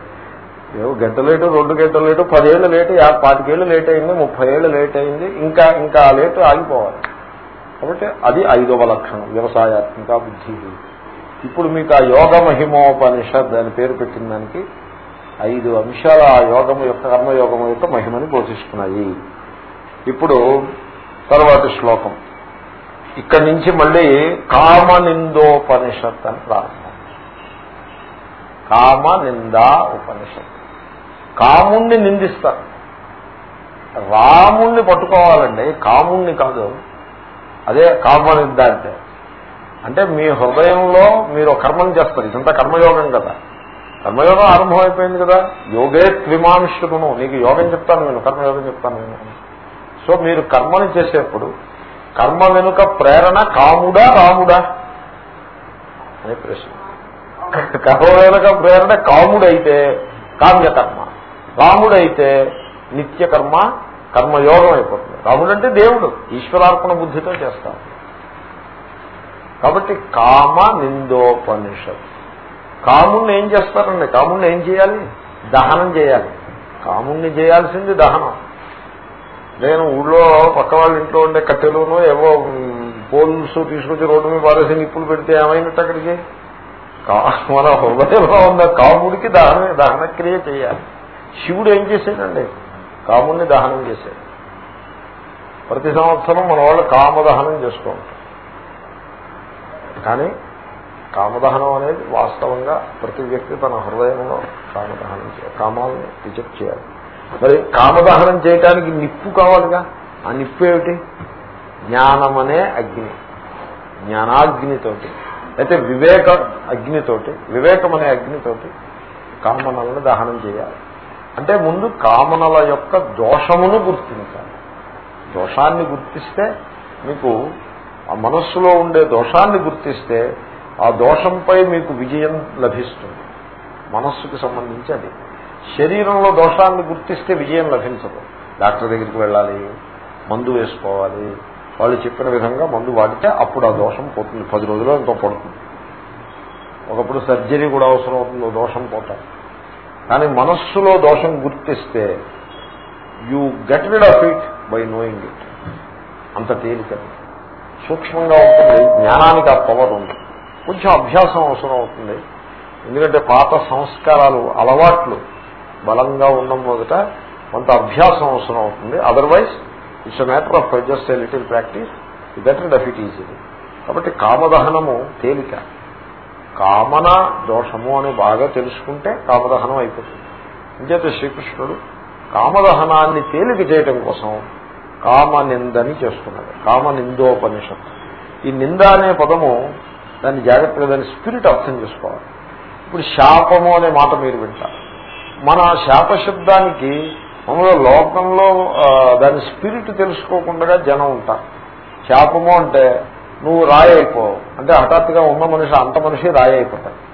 ఏవో గంట లేటు రెండు గంటల లేటు పదేళ్ళు లేటు పాతికేళ్ళు లేట్ అయింది ముప్పై ఏళ్ళు లేట్ అయింది ఇంకా ఇంకా లేటు ఆగిపోవాలి. కాబట్టి అది ఐదవ లక్షణం వ్యవసాయాత్మిక బుద్ధి. ఇప్పుడు మీకు ఆ యోగ మహిమోపనిషద్ అని పేరు పెట్టిన దానికి ఐదు అంశాలు ఆ యోగము యొక్క కర్మయోగము యొక్క మహిమని పోషిస్తున్నాయి ఇప్పుడు తర్వాత శ్లోకం. ఇక్కడి నుంచి మళ్ళీ కామనిందోపనిషత్ అని ప్రారంభం. కామ నిందా ఉపనిషత్. కాముణ్ణి నిందిస్తారు. రాముణ్ణి పట్టుకోవాలండి కాముణ్ణి కాదు. అదే కామనింద అంటే. అంటే మీ హృదయంలో మీరు కర్మం చేస్తారు ఇదంతా కర్మయోగం కదా. కర్మయోగం ఆరంభం అయిపోయింది కదా. యోగే త్రిమాంశకును నీకు యోగం చెప్తాను నేను కర్మయోగం చెప్తాను నేను. సో మీరు కర్మని చేసేప్పుడు కర్మ వెనుక ప్రేరణ కాముడా రాముడా? అనే ప్రశ్న. కర్మ వెనుక ప్రేరణ కాముడైతే కామ్యకర్మ రాముడైతే నిత్య కర్మ కర్మయోగం అయిపోతుంది. రాముడంటే దేవుడు ఈశ్వరార్పణ బుద్ధితో చేస్తాడు. కాబట్టి కామ నిందోపనిషత్. కాముణ్ణి ఏం చేస్తారండి? కాముణ్ణి ఏం చేయాలి? దహనం చేయాలి. కాముణ్ణి చేయాల్సింది దహనం. నేను ఊళ్ళో పక్క వాళ్ళ ఇంట్లో ఉండే కట్టెలును ఏవో పోల్స్ తీసుకొచ్చి రోడ్డు మీద పారేసి నిప్పులు పెడితే ఏమైనట్టు అక్కడికి? మన హృదయంలో ఉన్న కాముడికి దహన దహనక్రియ చేయాలి. శివుడు ఏం చేశాడండి? కాముడిని దహనం చేశాడు. ప్రతి సంవత్సరం మన వాళ్ళు కామదహనం చేస్తూ ఉంటారు. కానీ కామదహనం అనేది వాస్తవంగా ప్రతి వ్యక్తి తన హృదయంలో కామదహనం చేయాలి కామాలని రిజెక్ట్ చేయాలి. మరి కామదహనం చేయటానికి నిప్పు కావాలిగా? ఆ నిప్పు ఏమిటి? జ్ఞానమనే అగ్ని. జ్ఞానాగ్నితోటి. అయితే వివేక అగ్నితోటి వివేకం అనే అగ్నితోటి కామనలను దహనం చేయాలి. అంటే ముందు కామనల యొక్క దోషమును గుర్తించాలి. దోషాన్ని గుర్తిస్తే మీకు ఆ మనస్సులో ఉండే దోషాన్ని గుర్తిస్తే ఆ దోషంపై మీకు విజయం లభిస్తుంది. మనస్సుకి సంబంధించి అది. శరీరంలో దోషాన్ని గుర్తిస్తే విజయం లభించదు. డాక్టర్ దగ్గరికి వెళ్ళాలి మందు వేసుకోవాలి. వాళ్ళు చెప్పిన విధంగా మందు వాడితే అప్పుడు ఆ దోషం పోతుంది. పది రోజులు ఎంతో పడుతుంది. ఒకప్పుడు సర్జరీ కూడా అవసరం అవుతుంది దోషం పోతాం. కానీ మనస్సులో దోషం గుర్తిస్తే you get rid of it by knowing it. అంత తేలిక. సూక్ష్మంగా ఉంటుంది. జ్ఞానానికి ఆ పవర్ ఉంది. కొంచెం అభ్యాసం అవసరం అవుతుంది. ఎందుకంటే పాత సంస్కారాలు అలవాట్లు బలంగా ఉండడం మొదట కొంత అభ్యాసం అవసరం అవుతుంది. Otherwise it's matter of just a little practice get deaf it easy కాబట్టి కామదహనము తేలిక. కామన దోషము అని బాగా తెలుసుకుంటే కామదహనం అయిపోతుంది. అంచేత శ్రీకృష్ణుడు కామదహనాన్ని తేలిక చేయటం కోసం కామనిందని చేస్తున్నాడు. కామనిందోపనిషత్తు. ఈ నింద అనే పదము దాన్ని జాగ్రత్తగా దాని స్పిరిట్ అర్థం చేసుకోవాలి. ఇప్పుడు శాపము అనే మాట మీరు వింటారు. మన శాపశబ్దానికి శబ్దానికి లోకంలో దాని స్పిరిట్ తెలుసుకోకుండా జనం ఉంటారు. శాపము అంటే నువ్వు రాయి అయిపోవు అంటే హఠాత్తుగా ఉన్న మనిషి అంత మనిషి రాయి అయిపోతాడు.